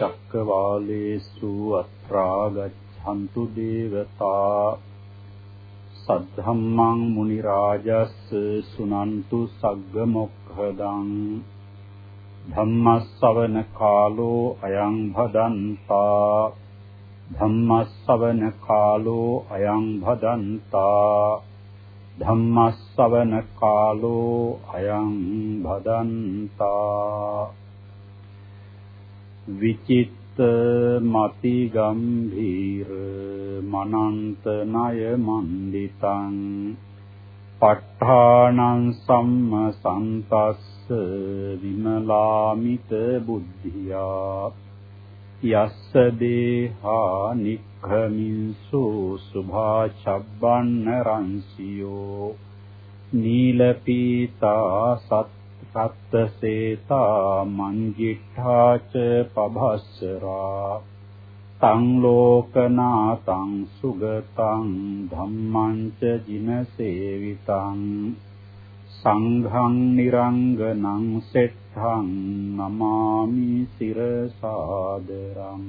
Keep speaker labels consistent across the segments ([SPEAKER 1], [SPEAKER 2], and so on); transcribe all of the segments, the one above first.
[SPEAKER 1] චක්කවාලේසු අත්‍රා ගච්ඡන්තු දේවතා සද්ධම්මං මුනි රාජස් සුනන්තු සග්ග මොක්ඛදං ධම්මස්සවන කාලෝ අයං භදන්තා ධම්මස්සවන කාලෝ අයං භදන්තා ධම්මස්සවන කාලෝ අයං භදන්තා විචිත්ත මති ගම්භීර මනන්ත ණය මන්දිතං ප ဋ ාණං සම්ම සන්තස්ස විමලාමිත බුද්ධියා යස්ස දේහා නික්ඛමින්සු සුභා චබ්බන්න රංසියෝ නීලපීතා සත් සත්තසේතා මංජිඨාච පභස්සරා තං ලෝකනාතං සුගතං ධම්මං ච ජිනසේවිතං සංඝං නිරංගනං සෙට්ඨං නමාමි සිරසාදරං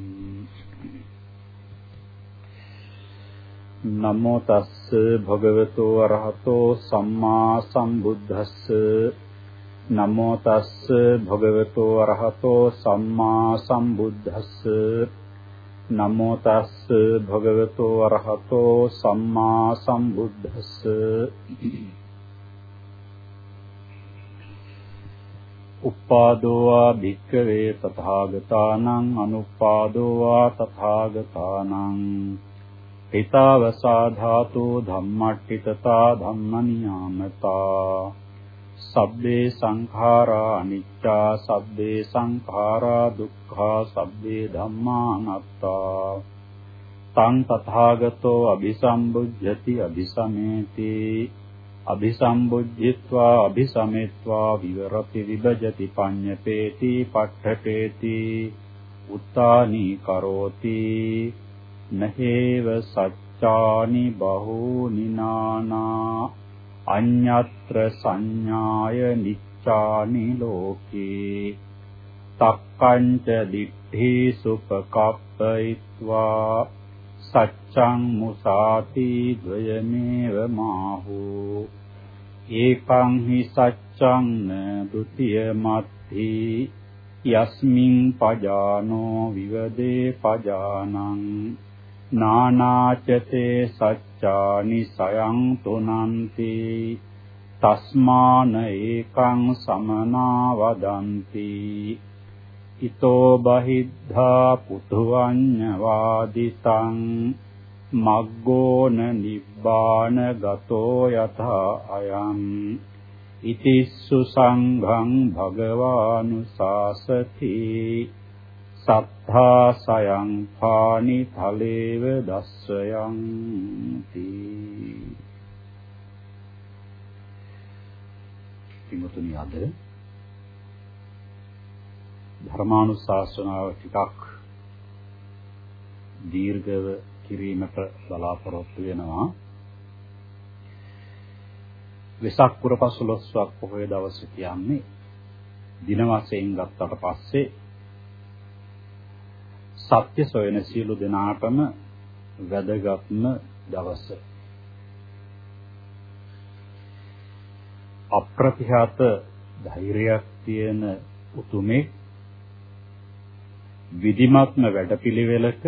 [SPEAKER 1] නමෝ තස්ස භගවතු අරහතෝ සම්මා සම්බුද්දස්ස නමෝ තස්ස භගවතු අරහතෝ සම්මා සම්බුද්දස්ස. නමෝ තස්ස භගවතු අරහතෝ සම්මා සම්බුද්දස්ස. උපාදෝවා භික්කවේ තථාගතානං අනුපාදෝවා තථාගතානං. හිතාවසා ධාතු ධම්මට්ඨිතතා ධම්මනියාමතා. සබ්බේ සංඛාරා අනිච්චා සබ්බේ සංඛාරා දුක්ඛා සබ්බේ ධම්මා අනාත්තා තං තථාගතෝ අபிසම්බුද්ධති අபிසමේති. අபிසම්බුද්ධිත්වා අபிසමෙත්වා විවරති විභජති පඤ්ඤපේති පට්ඨපේති. උත්තානි කරෝති. නහේව සච්චානි බහූ නිනානා. අඤ්ඤත්‍ර සංඥාය නිච්ඡානි ලෝකේ. තක්කංච දිත්තේ සුපකප්පයිत्वा සච්ඡං මුසාති ද්වයමේව මාහෝ. ඒකං හි සච්ඡං ද්විතිය මත්ති යස්මින් පජානෝ විවදේ පජානං. නානාචතේ සච්චානි සයං තුනන්ති. තස්මාන ඒකං සමනා වදන්ති ඊතෝ බහිද්ධා පුතුවඤ්ඤ වාදිතං මග්ගෝන නිබ්බාන ගතෝ යථා අයං. ඉතිස්සු සංඝං භගවානුසාසති. සත්තා සයං පානි ඵලේව දස්සයන් තී. පින්වතුනි අද ධර්මානුශාසනාව ටිකක් දීර්ඝව කිරීමට බලාපොරොත්තු වෙනවා. වෙසක් පුර පසළොස්වක් පොහොය දවස කියන්නේ දින වශයෙන් ගත්තට පස්සේ සත්‍ය සොයන සියලු දෙනාටම වැදගත්ම දවස. අප්‍රතිහත ධෛර්යයක් තියෙන උතුමේ විධිමත්ම වැඩපිළිවෙලක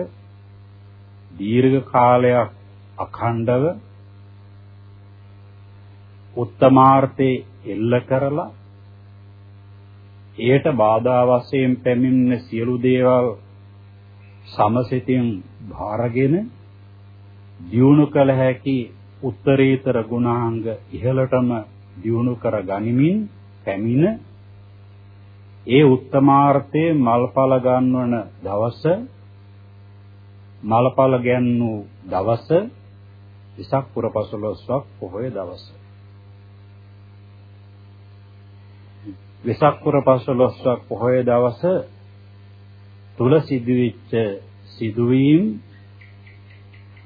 [SPEAKER 1] දීර්ඝ කාලයක් අඛණ්ඩව උත්තමාර්ථේ එල්ල කරලා එයට බාධා වශයෙන් පැමිණෙන සියලු දේවල් සමසිතින් භාරගෙන දියුණු කළ හැකි උත්තරීතර ගුණාංග ඉහළටම දියුණු කර ගනිමින් පැමිණ ඒ උත්තමාර්ථයේ මල්ඵල ගන්වන දවස මල්ඵල ගැන්වූ දවස විසක් පුර පසළොස්වක් පොහොය දවස. විසක් පුර පසළොස්වක් පොහොය දවස තුල සිදුවෙච්ච සිදුවීම්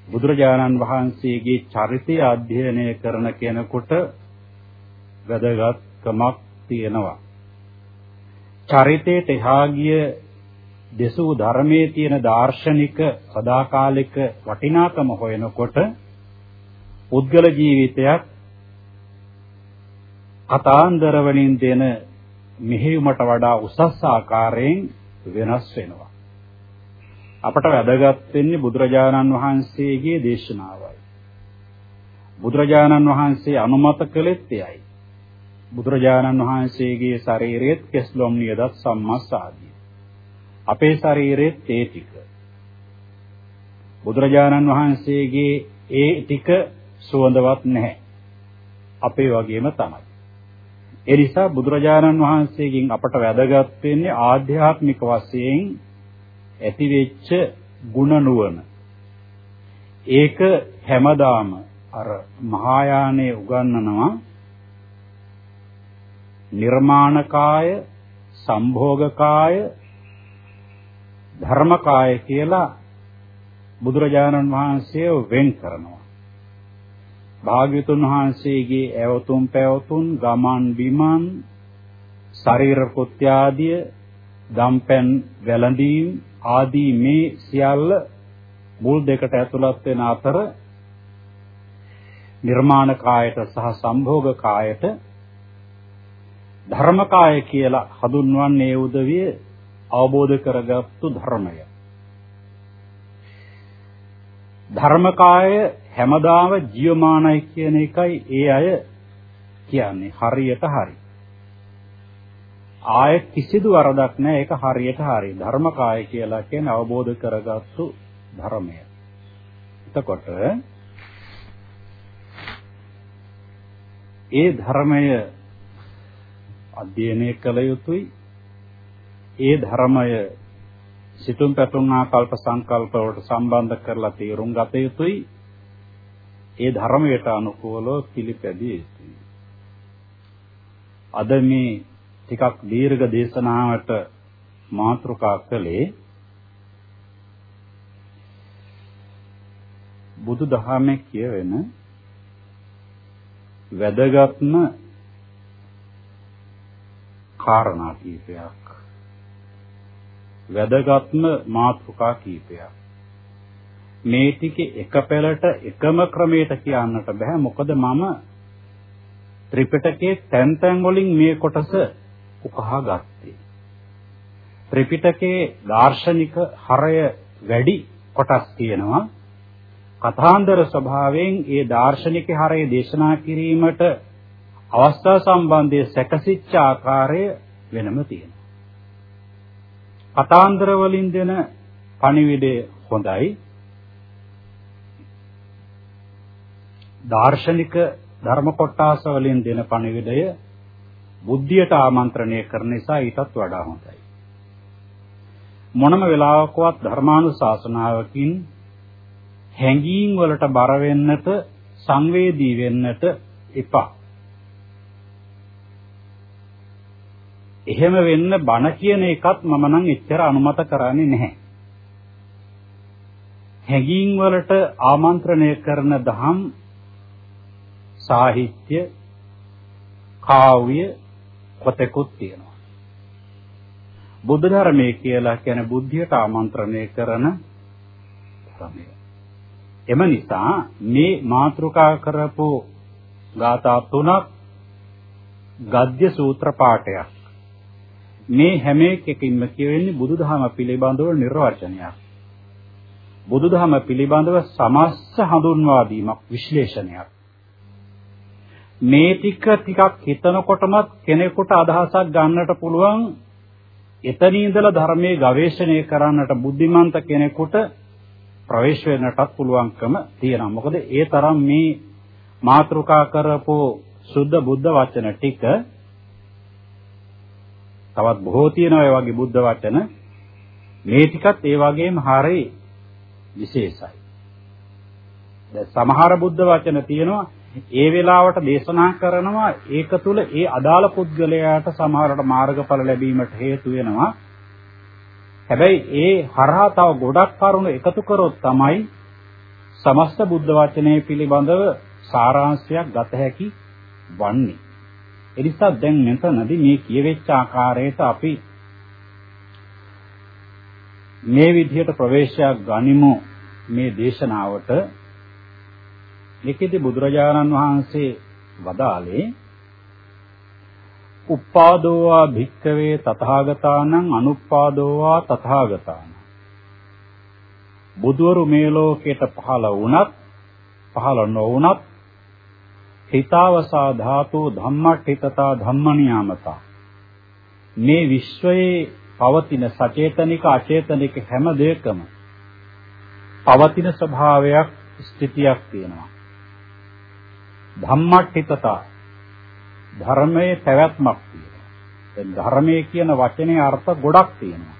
[SPEAKER 1] බුදුරජාණන් වහන්සේගේ චරිතය අධ්‍යයනය කරන කෙනෙකුට වැදගත්කමක් තියෙනවා. චරිතයට එහා ගිය දෙසූ ධර්මයේ තියෙන දාර්ශනික සදාකාලික වටිනාකම හොයනකොට පුද්ගල ජීවිතයක් කතාන්දර වලින් දෙන මෙහෙයුමට වඩා උසස් ආකාරයෙන් වෙනස් වෙනවා. අපට වැදගත් වෙන්නේ බුදුරජාණන් වහන්සේගේ දේශනාවයි. බුදුරජාණන් වහන්සේ අනුමත කළෙත් එයයි. බුදුරජාණන් වහන්සේගේ ශරීරයේත් කෙස්ලොම් නියදත් සම්මස්සාදී. අපේ ශරීරයේත් ඒ ටික. බුදුරජාණන් වහන්සේගේ ඒ ටික සුවඳවත් නැහැ. අපේ වගේම තමයි. ඒ නිසා බුදුරජාණන් වහන්සේගෙන් අපට වැදගත් වෙන්නේ ආධ්‍යාත්මික වශයෙන් ඇතිවෙච්ච ಗುಣ නුවණ. ඒක හැමදාම අර මහායානයේ උගන්වනවා නිර්මාණකාය සම්භෝගකාය ධර්මකාය කියලා බුදුරජාණන් වහන්සේ වෙන් කරනවා. භාග්‍යතුන් වහන්සේගේ ඇවතුම් පැවතුම් ගමන් බිමන් ශරීර කෘත්‍යාදිය දම්පැන් වැළඳීම් ආදී මේ සියල්ල මුල් දෙකට ඇතුළත් වෙන අතර නිර්මාණ කායට සහ සම්භෝග කායට ධර්මකාය කියලා හඳුන්වන්නේ උදවිය අවබෝධ කරගත්තු ධර්මය. ධර්මකාය හැමදාම ජීවමානයි කියන එකයි ඒ අය කියන්නේ හරියට හරි. ආය කිසිදු වරදක් නැහැ ඒක හරියට හරි. ධර්මකාය කියලා කියන්නේ අවබෝධ කරගත්තු ධර්මය. එතකොට ඒ ධර්මය අධ්‍යයනය කළ යුතුයි. ඒ ධර්මය සිතුම් පැතුම් ආකල්ප සංකල්ප වලට සම්බන්ධ කරලා තේරුම් ගත යුතුයි. ඒ ධර්මයට අනුකූලව පිළිපැදිය යුතුයි. අද මේ ටිකක් දීර්ඝ දේශනාවට මාතෘකා කළේ බුදු දහමේ කියවෙන වැදගත්ම කාරණා කීපයක් වැදගත්ම මාතෘකා කීපයක්. මේ ටික එක පෙළට එකම ක්‍රමයට කියන්නට බෑ. මොකද මම ත්‍රිපිටකයේ තැන් තැන් වලින් මේ කොටස උකහා ගත්තේ. ත්‍රිපිටකයේ දාර්ශනික හරය වැඩි කොටස් තියෙනවා. කථාන්දර ස්වභාවයෙන් ඒ දාර්ශනික හරය දේශනා කිරීමට අවස්ථා සම්බන්ධයේ සැකසිච්ච ආකාරය වෙනම තියෙනවා. කතාන්දර වලින් දෙන පණිවිඩය හොඳයි. දාර්ශනික ධර්ම කොටාස වලින් දෙන පණිවිඩය බුද්ධියට ආමන්ත්‍රණය කරන නිසා ඊටත් වඩා හොඳයි. මොනම වෙලාවකවත් ධර්මානුශාසනාවකින් හැඟීම් වලට බර වෙන්නට සංවේදී වෙන්නට එපා. එහෙම වෙන්න බණ කියන එකත් මම නම් එච්චර අනුමත කරන්නේ නැහැ. හැඟීම් වලට ආමන්ත්‍රණය කරන දහම් සාහිත්‍ය කාව්‍ය කොටකුත් තියෙනවා. බුද්ධ ධර්මයේ කියලා කියන බුද්ධියට ආමන්ත්‍රණය කරන ධර්මය. එම නිසා මේ මාතෘකා කරපු ගාථා තුනක් ගද්‍ය සූත්‍ර පාඨයක්. මේ හැම එකකින්ම කියවෙන්නේ බුදුදහම පිළිබඳව නිර්වචනයක්. බුදුදහම පිළිබඳව සමස්ත හඳුන්වා දීමක් විශ්ලේෂණයක්. මේ ටික ටිකක් හිතනකොටමත් කෙනෙකුට අදහසක් ගන්නට පුළුවන් එතන ඉඳලා ධර්මයේ ගවේෂණය කරන්නට බුද්ධිමන්ත කෙනෙකුට ප්‍රවේශ වෙන්නටත් පුළුවන්කම තියෙනවා. මොකද ඒ තරම් මේ මාතෘකා කරපු සුද්ධ බුද්ධ වචන ටික තවත් බොහෝ තියෙනවා ඒ වගේ බුද්ධ වචන. මේ ටිකත් ඒ වගේම හරි විශේෂයි. දැන් සමහර බුද්ධ වචන තියෙනවා ඒ වෙලාවට දේශනා කරනවා ඒක තුල ඒ අදාළ පුද්ගලයාට සමහරට මාර්ගඵල ලැබීමට හේතු වෙනවා. හැබැයි ඒ හරහා තව ගොඩක් කරුණු එකතු කරොත් තමයි සමස්ත බුද්ධ වචනය පිළිබඳව සාරාංශයක් ගත හැකි වන්නේ. එනිසා දැන් මෙතනදී මේ කියවෙච්ච ආකාරයට අපි මේ විදිහට ප්‍රවේශයක් ගනිමු මේ දේශනාවට. මේකෙදි බුදුරජාණන් වහන්සේ වදාළේ උප්පාදෝවා භික්කවේ තථාගතානං අනුප්පාදෝවා තථාගතානං. බුදවරු මේ ලෝකයට පහළ වුණත් පහළ නොවුණත් හිතාවසා ධාතු ධම්මට්ඨිතතා ධම්මනියාමතා. මේ විශ්වයේ පවතින සචේතනික අචේතනික හැම දෙයකම පවතින ස්වභාවයක් ස්ථිතියක් තියෙනවා. ධම්මට්ඨිතතා ධර්මයේ පැවැත්මක් තියෙනවා. දැන් ධර්මයේ කියන වචනේ අර්ථ ගොඩක් තියෙනවා.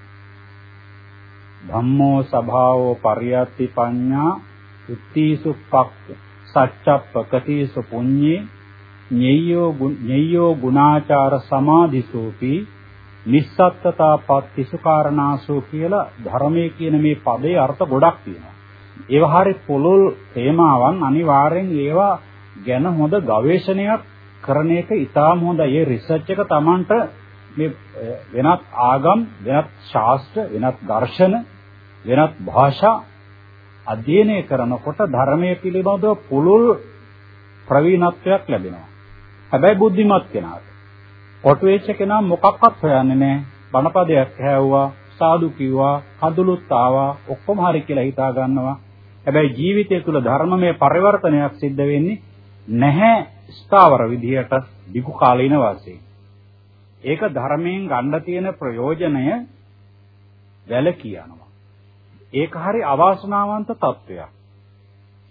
[SPEAKER 1] ධම්මෝ සභාවෝ පරියත්ති පඤ්ඤා උත්තීසු පක්ඛ සච්චප්පකටීසු පුඤ්ඤේ ඤෙය්‍යෝ ඤෙය්‍යෝ ගුණාචාර සමාධිසෝපි නිස්සත්තතා පත්තිසු කාරණාසෝ කියලා ධර්මයේ කියන මේ පදේ අර්ථ ගොඩක් තියෙනවා. ඒවා හරි පොළොල් තේමාවන් අනිවාර්යෙන් ඒවා ගැන හොඳ ගවේෂණයක් කරන එක ඉතාම හොඳයි. ඒ රිසර්ච් එක Tamanට මේ වෙනත් ආගම්, වෙනත් ශාස්ත්‍ර, වෙනත් දර්ශන, වෙනත් භාෂා අධ්‍යයනය කරනකොට ධර්මයේ පිළිබඳව පුළුල් ප්‍රවීණත්වයක් ලැබෙනවා. හැබැයි බුද්ධිමත් කෙනාට. කොටු වෙච්ච කෙනා මොකක්වත් හොයන්නේ නැහැ. බණපදයක් හැවුවා, සාදු කිව්වා, කඳුළුත් ආවා, ඔක්කොම හරි කියලා හිතා ගන්නවා. හැබැයි ජීවිතය තුළ ධර්මමය පරිවර්තනයක් සිද්ධ වෙන්නේ නැහැ ස්ථාවර විදියට දිගු කාලීන වාසයෙන්. ඒක ධර්මයෙන් ගන්න තියෙන ප්‍රයෝජනය වැළකී යනවා. ඒක හරි අවාසනාවන්ත තත්වයක්.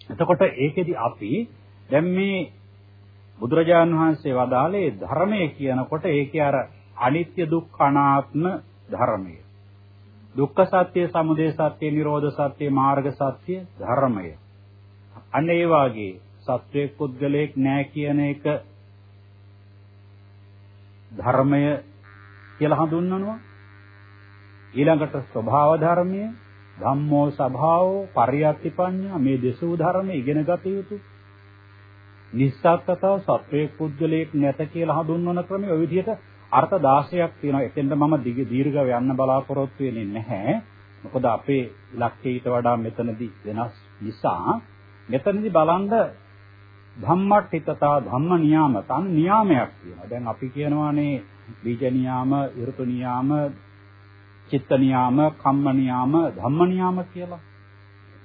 [SPEAKER 1] එතකොට ඒකෙදි අපි දැන් මේ බුදුරජාන් වහන්සේ වදාළේ ධර්මය කියනකොට ඒකේ අර අනිත්‍ය දුක්ඛ අනාත්ම ධර්මය. දුක්ඛ සත්‍ය, සමුදය සත්‍ය, නිරෝධ සත්‍ය, මාර්ග සත්‍ය ධර්මය. අන්න ඒ වාගේ සත්වයේ පුද්ගලයක් නෑ කියන එක ධර්මය කියලා හඳුන්වනවා. ඊළඟට ස්වභාව ධර්මය ධම්මෝ සභාවෝ පරියත්තිපඤ්ඤා මේ දසූ ධර්ම ඉගෙන ගත යුතු නිස්සත්තතාව සත්වයේ පුද්ගලයෙක් නැත කියලා හඳුන්වන ක්‍රමය ওই විදිහට අර්ථ 16ක් තියෙනවා. එතෙන්ද මම දීර්ඝව යන්න බලාපොරොත්තු වෙන්නේ නැහැ. මොකද අපේ ඉලක්කය ඊට වඩා මෙතනදී වෙනස් නිසා මෙතනදී බලන්න ධම්මට්ඨිතතා ධම්ම නියාම තන් නියාමයක් තියෙනවා. දැන් අපි කියනවානේ බීජ නියාම, ඍතු නියාම, චිත්ත නියාම, කම්ම නියාම, ධම්ම නියාම කියලා.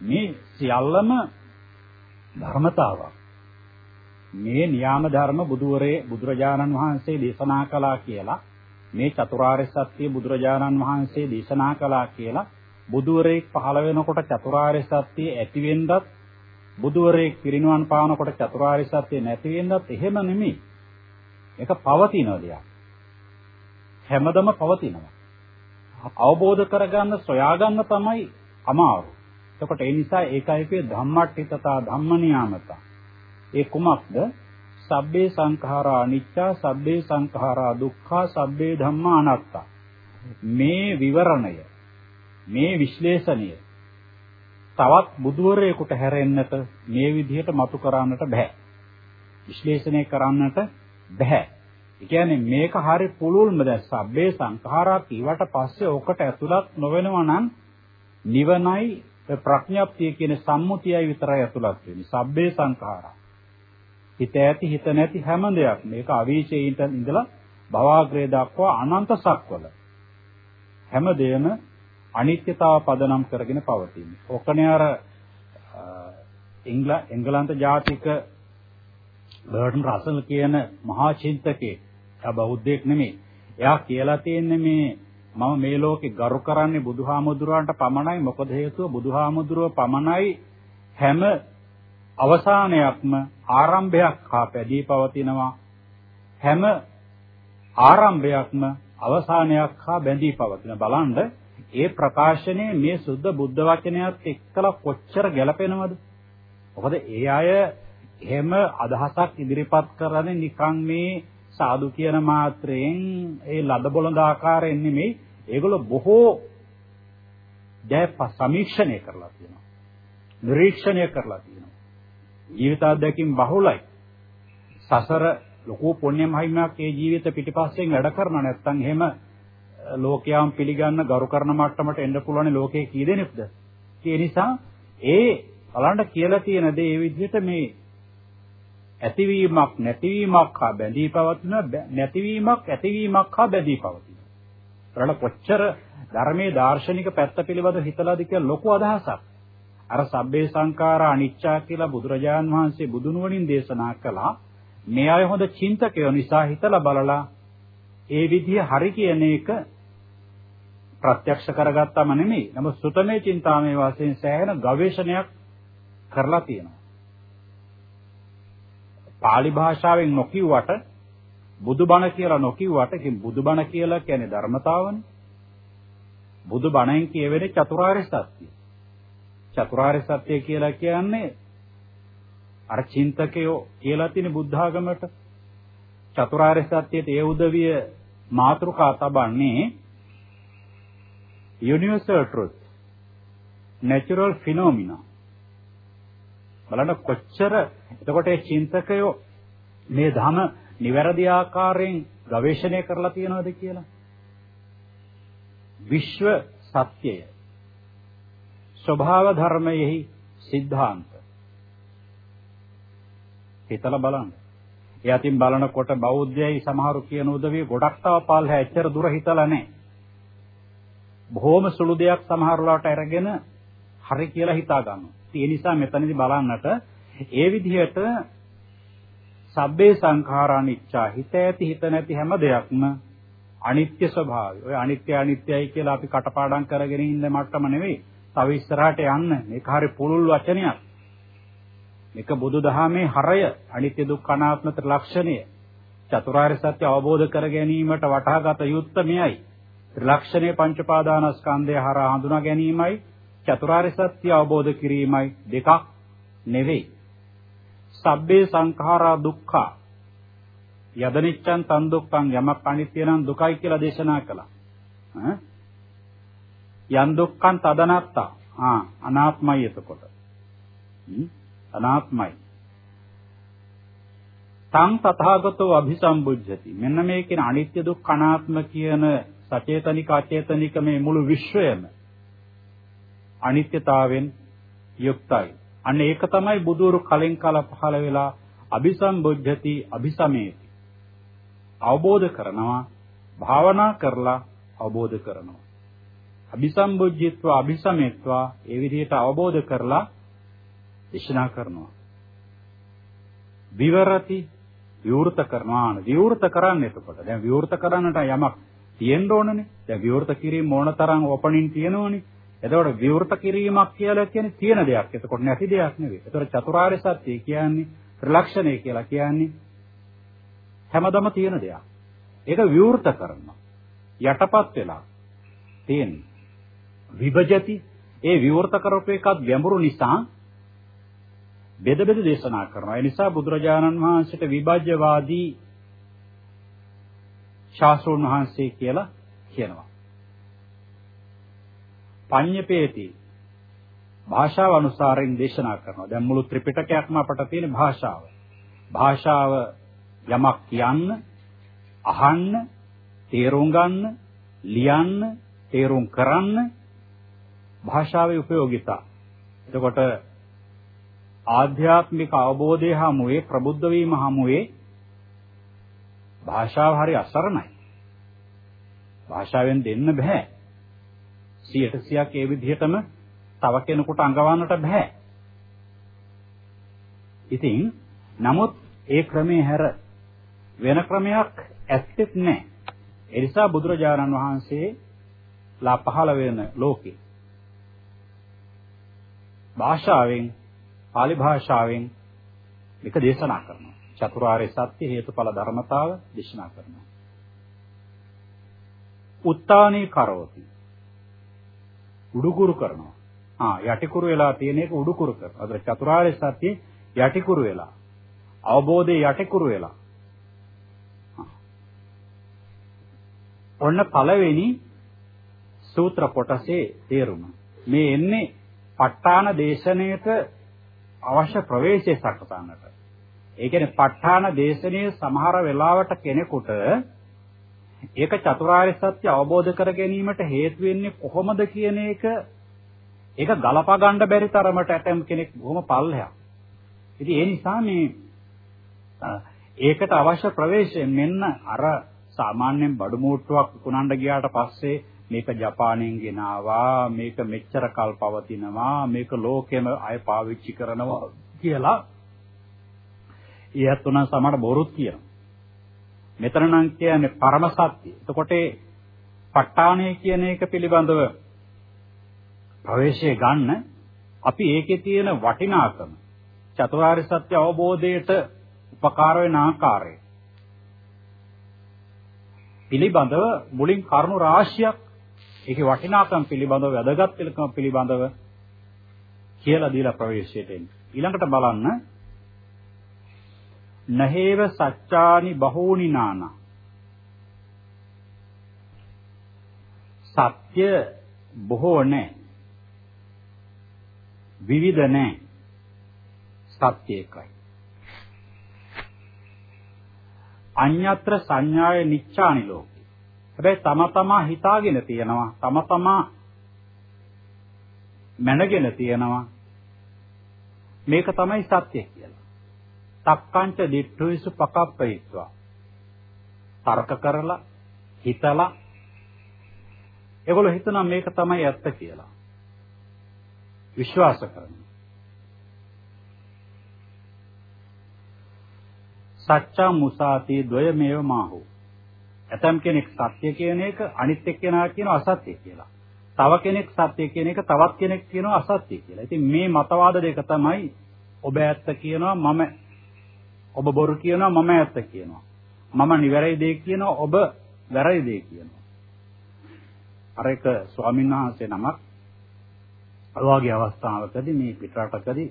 [SPEAKER 1] මේ සියල්ලම ධර්මතාවක්. මේ නියාම ධර්ම බුදුවරේ බුදුරජාණන් වහන්සේ දේශනා කළා කියලා මේ චතුරාර්ය සත්‍ය බුදුරජාණන් වහන්සේ දේශනා කළා කියලා බුදුවරේ පහළ වෙනකොට චතුරාර්ය සත්‍ය ඇති වෙන්නත් බුදුවරේ පිරිනුවන් පානකොට චතුරාර්ය සත්‍ය නැති වෙන්නත් එහෙම නෙමෙයි. ඒක පවතින දෙයක්. හැමදම පවතිනවා. අවබෝධ කරගන්න සොයාගන්න තමයි අමාරු. එතකොට ඒ නිසා ඒකයි කියේ ධම්මට්ඨිතතා ධම්මනියාමතා. ඒ කුමක්ද? සබ්බේ සංඛාරා අනිච්චා සබ්බේ සංඛාරා දුක්ඛා සබ්බේ ධම්මා අනාත්තා. මේ විවරණය මේ විශ්ලේෂණය තවත් බුදුවරයෙකුට හැරෙන්නට මේ විදිහට මතු කරන්නට බෑ. විශ්ලේෂණය කරන්නට බෑ. ඒ කියන්නේ මේක හරි පුළුල්ම දැන් සබ්බේ සංඛාරා කීවට පස්සේ ඔකට ඇතුළත් නොවෙනවා නම් නිවනයි ප්‍රඥාප්තිය කියන සම්මුතියයි විතරයි ඇතුළත් වෙන්නේ. සබ්බේ සංඛාරා. හිත ඇති හිත නැති හැම දෙයක් මේක අවීචේයින්ට ඉඳලා භවග්‍රේ දක්වා අනන්ත සක්වල හැම දෙයම අනිත්‍යතාව පදනම් කරගෙන පවතින්නේ. ඔකනේ අර එංගලන්ත ජාතික බර්ටන් රසල් කියන මහා චින්තකේ එයා බෞද්ධයෙක් නෙමෙයි. එයා කියලා තියෙන්නේ මේ මම මේ ලෝකේ ගරු කරන්නේ බුදුහාමුදුරුවන්ට පමණයි. මොකද හේතුව බුදුහාමුදුරුව පමණයි හැම අවසානයක්ම ආරම්භයක් හා පැදී පවතිනවා. හැම ආරම්භයක්ම අවසානයක් හා බැඳී පවතින බලන්න ඒ ප්‍රකාශනයේ මේ සුද්ධ බුද්ධ වචනයත් එක්කලා කොච්චර ගැලපෙනවද? මොකද ඒ අය එහෙම අදහසක් ඉදිරිපත් කරන්නේ නිකන් මේ සාදු කියන මාත්‍රයෙන් ඒ ලද බොළඳ ආකාරයෙන් නෙමෙයි ඒගොල්ලෝ බොහෝ දැප සමීක්ෂණය කරලා තියෙනවා. නිරීක්ෂණය කරලා තියෙනවා. ජීවිත අත්දැකීම් බහුලයි. සසර ලොකු පුණ්‍ය මහිමයක් ඒ ජීවිත පිටිපස්සෙන් වැඩ කරන නැත්නම් එහෙම ලෝකයාම පිළිගන්න ගරු කරන මට්ටමට එන්න පුළුවන් ලෝකයේ කී දෙනෙක්ද? ඒ නිසා ඒ බලන්න කියලා තියෙන දේ ඒ විදිහට මේ ඇතිවීමක් නැතිවීමක් හා බැඳී පවතින නැතිවීමක් ඇතිවීමක් හා බැඳී පවතින. ඒකට කොච්චර ධර්මයේ දාර්ශනික පැත්ත පිළිබඳ හිතලාද කියලා ලොකු අදහසක්. අර සබ්බේ සංඛාරා අනිච්චා කියලා බුදුරජාන් වහන්සේ බුදුනුවණින් දේශනා කළා. මේ අය හොඳ චින්තකයෝ නිසා හිතලා බලලා ඒ විදිහ හරි කියන එක ප්‍රත්‍යක්ෂ කරගත්තම නෙමෙයි. නමුත් සුතමේ චින්තාමේ වශයෙන් සෑහෙන ගවේෂණයක් කරලා තියෙනවා. Pāli භාෂාවෙන් නොකියුවට බුදුබණ කියලා නොකියුවට ඉතින් බුදුබණ කියලා කියන්නේ ධර්මතාවනේ. බුදුබණෙන් කියවෙන්නේ චතුරාර්ය සත්‍යය. චතුරාර්ය සත්‍ය කියලා කියන්නේ අර චින්තකයෝ කියලා තියෙන බුද්ධ ආගමට චතුරාර්ය සත්‍යයට ඒ උදවිය මාතෘකා තබන්නේ universal truth natural phenomena බලන්න කොච්චර එතකොට මේ චින්තකයෝ මේ ධම නිවැරදි ආකාරයෙන් ගවේෂණය කරලා තියනවද කියලා? විශ්ව සත්‍යය. ස්වභාව ධර්මයෙහි સિદ્ધාන්ත හිතලා බලන්න. ඒ අතින් බලනකොට බෞද්ධයයි සමහරු කියන උදවිය ගොඩක් තව පල්හැ එච්චර දුර හිතලා නැහැ. බොහොම සුළු දෙයක් සමහරලාට අරගෙන හරි කියලා හිතා ගන්නවා. ඒ නිසා මෙතනදී බලන්නට ඒ විදිහට සබ්බේ සංඛාරානිච්චා හිත ඇති හිත නැති හැම දෙයක්ම අනිත්‍ය ස්වභාවය. ඔය අනිත්‍ය අනිත්‍යයි කියලා අපි කටපාඩම් කරගෙන ඉන්න මට්ටම නෙවෙයි. තව ඉස්සරහට යන්න මේක හරි පුළුල් වචනයක්. මේක බුදුදහමේ හරය අනිත්‍ය දුක්ඛ අනාත්ම ත්‍රිලක්ෂණය. චතුරාර්ය සත්‍ය අවබෝධ කර ගැනීමට වටහාගත යුත්තේ මෙයයි. ත්‍රිලක්ෂණයේ පංච පාදානස්කන්ධය හරහා හඳුනා ගැනීමයි චතුරාර්ය සත්‍ය අවබෝධ කිරීමයි දෙකක් නෙවෙයි. සබ්බේ සංඛාරා දුක්ඛ යදනිච්ඡන් තන් දුක්ඛං යමක් අනිත්‍ය නම් දුකයි කියලා දේශනා කළා. යන් දුක්ඛං තදනත්තා. ආ අනාත්මයි එතකොට. අනාත්මයි. තං තථාගතෝ අභිසම්බුද්ධති. මෙන්න මේ කියන අනිත්‍ය දුක්ඛ අනාත්ම කියන සචේතනික අචේතනික මේ මුළු විශ්වයම අනිත්‍යතාවෙන් යුක්තයි. අන්න ඒක තමයි බුදුරු කලින් කල පහළ වෙලා අபிසම්බුද්ධති අபிසමේති. අවබෝධ කරනවා භාවනා කරලා අවබෝධ කරනවා. අபிසම්බුද්ධිත්ව අபிසමේත්ව ඒ විදිහට අවබෝධ කරලා දේශනා කරනවා. විවරති විවෘත කරනවා. විවෘත කරන්න එතකොට. දැන් විවෘත කරන්නට යමක් තියෙන්න ඕනනේ. දැන් විවෘත කිරීම මොන තරම් ඕපනින් තියෙනවනේ. එතකොට විවෘත කිරීමක් කියලා කියන්නේ තියෙන දෙයක්. එතකොට නැති දෙයක් නෙවෙයි. එතකොට චතුරාර්ය සත්‍ය කියන්නේ ත්‍රිලක්ෂණය කියලා කියන්නේ හැමදම තියෙන දෙයක්. ඒක විවෘත කරනවා. යටපත් වෙලා තියෙන්නේ. විභජති ඒ විවෘත කරපු එකත් ගැඹුරු නිසා බෙද බෙද දේශනා කරනවා. ඒ නිසා බුදුරජාණන් වහන්සේට විභජ්‍යවාදී ශාස්ත්‍රෝන් වහන්සේ කියලා කියනවා. පඤ්ඤපේති භාෂාව අනුසාරයෙන් දේශනා කරනවා. දැන් මුළු ත්‍රිපිටකයක්ම අපට තියෙන භාෂාව. භාෂාව යමක් කියන්න, අහන්න, තේරුම් ගන්න, ලියන්න, තේරුම් කරන්න භාෂාවේ ප්‍රයෝගිතා. එතකොට ආධ්‍යාත්මික අවබෝධය හමුවේ ප්‍රබුද්ධ වීම හමුවේ භාෂාව හරි අසරණයි. භාෂාවෙන් දෙන්න බෑ. 100%ක් ඒ විදිහටම තව කෙනෙකුට අඟවන්නට බෑ. ඉතින් නමුත් ඒ ක්‍රමයේ හැර වෙන ක්‍රමයක් ඇත්තෙත් නැහැ. ඒ නිසා බුදුරජාණන් වහන්සේ ලා පහළ වෙන ලෝකේ භාෂාවෙන් pāli භාෂාවෙන් එක දේශනා කරනවා. චතුරාර්ය සත්‍ය හේතුඵල ධර්මතාව දේශනා කරනවා. උත්තානේ කරෝති උඩුකුරු කරනවා. ආ යටිකුරු වෙලා තියෙන එක උඩුකුරු කරනවා. අද චතුරාර්ය සත්‍ය යටිකුරු වෙලා. අවබෝධයේ යටිකුරු වෙලා. ඔන්න පළවෙනි සූත්‍ර කොටසේ තේරුම. මේ එන්නේ ප ဋ ාණ දේශනයට අවශ්‍ය ප්‍රවේශය සකසන්නට. ඒ කියන්නේ ප ဋ ාණ දේශනයේ සමහර වෙලාවට කෙනෙකුට ඒක චතුරාර්ය සත්‍ය අවබෝධ කර ගැනීමට හේතු වෙන්නේ කොහොමද කියන එක ඒක ගලපා ගන්න බැරි තරමට ඇතම් කෙනෙක් බොහොම පල්ලෙහා. ඉතින් ඒ නිසා මේ ඒකට අවශ්‍ය ප්‍රවේශය මෙන්න අර සාමාන්‍යයෙන් බඩු මූට්ටුවක් විකුණන්න ගියාට පස්සේ මේක ජපානයෙන් ගෙනාවා මේක මෙච්චර කල් පවතිනවා මේක ලෝකෙම අය පාවිච්චි කරනවා කියලා ඊයත් උනන් සමහර බොරුත් කියනවා මෙතන නම් කියන්නේ පරම සත්‍ය. එතකොට ඒ ප ဋ ාණය කියන එක පිළිබඳව ප්‍රවේශය ගන්න අපි ඒකේ තියෙන වටිනාකම චතුරාර්ය සත්‍ය අවබෝධයට උපකාර වෙන ආකාරය පිළිබඳව මුලින් කරුණු රාශියක් ඒකේ වටිනාකම් පිළිබඳව වැදගත් පිළිකම පිළිබඳව කියලා දීලා ප්‍රවේශයට එන්නේ. ඊළඟට බලන්න නහේව සච්චානි බහූනි නානා. සත්‍ය බොහෝ නැහැ විවිධ නැහැ සත්‍ය එකයි. අඤ්ඤත්‍ර සංඥාය නිච්ඡානි ලෝකේ. හැබැයි තම තමා හිතාගෙන තියෙනවා. තම තමා මැනගෙන තියෙනවා. මේක තමයි සත්‍ය කියලා. තක්කංච දිට්ඨුයිසු පකප්පයිත්වා. තර්ක කරලා හිතලා. ඒගොල්ලෝ හිතනවා මේක තමයි ඇත්ත කියලා. විශ්වාස කරනවා. සච්චා මුසාති ද්වයමේව මාහු. ඇතම් කෙනෙක් සත්‍ය කියන එක අනිත් එක්කෙනා කියන අසත්‍ය කියලා. තව කෙනෙක් සත්‍ය කියන එක තවත් කෙනෙක් කියනවා අසත්‍ය කියලා. ඉතින් මේ මතවාද දෙක තමයි ඔබ ඇත්ත කියනවා මම ඔබ බොරු කියනවා මම ඇත්ත කියනවා. මම නිවැරදි දේ කියනවා ඔබ වැරදි දේ කියනවා. අර එක ස්වාමීන් වහන්සේ නමක් ඔයවාගේ අවස්ථාවකදී මේ පිටරටකදී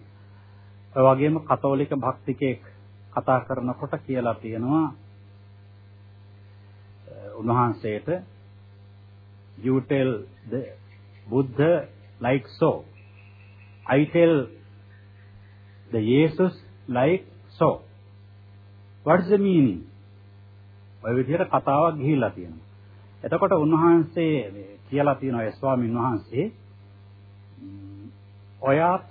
[SPEAKER 1] ඔය වගේම කතෝලික භක්තිකයෙක් කතා කරනකොට කියලා තියෙනවා උන්වහන්සේට you tell the buddha like so i tell the jesus like so what's the meaning? ඔය විදිහට කතාවක් ගිහිල්ලා තියෙනවා. එතකොට උන්වහන්සේ කියලා තියෙනවා ඒ ස්වාමීන් වහන්සේ ඔයාත්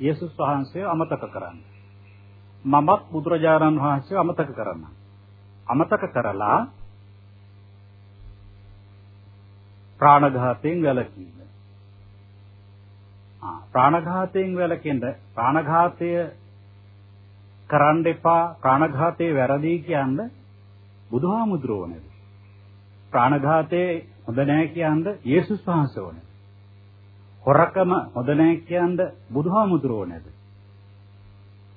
[SPEAKER 1] යේසුස් වහන්සේ අමතක කරන්න. මමත් බුදුරජාණන් වහන්සේ අමතක කරන්න. අමතක කරලා ප්‍රාණඝාතයෙන් වැළකීම. ආ ප්‍රාණඝාතයෙන් වැළකෙන්න ප්‍රාණඝාතය කරන්න එපා ප්‍රාණඝාතයේ වැරදි කියන්නේ බුදුහාමුදුරුවෝ නේද? ප්‍රාණඝාතයේ හොඳ නැහැ කියන්නේ යේසුස් වහන්සේ ඕනේ. හොරකම හොඳ නැහැ කියන්නේ බුදුහාමුදුරුවෝ නේද?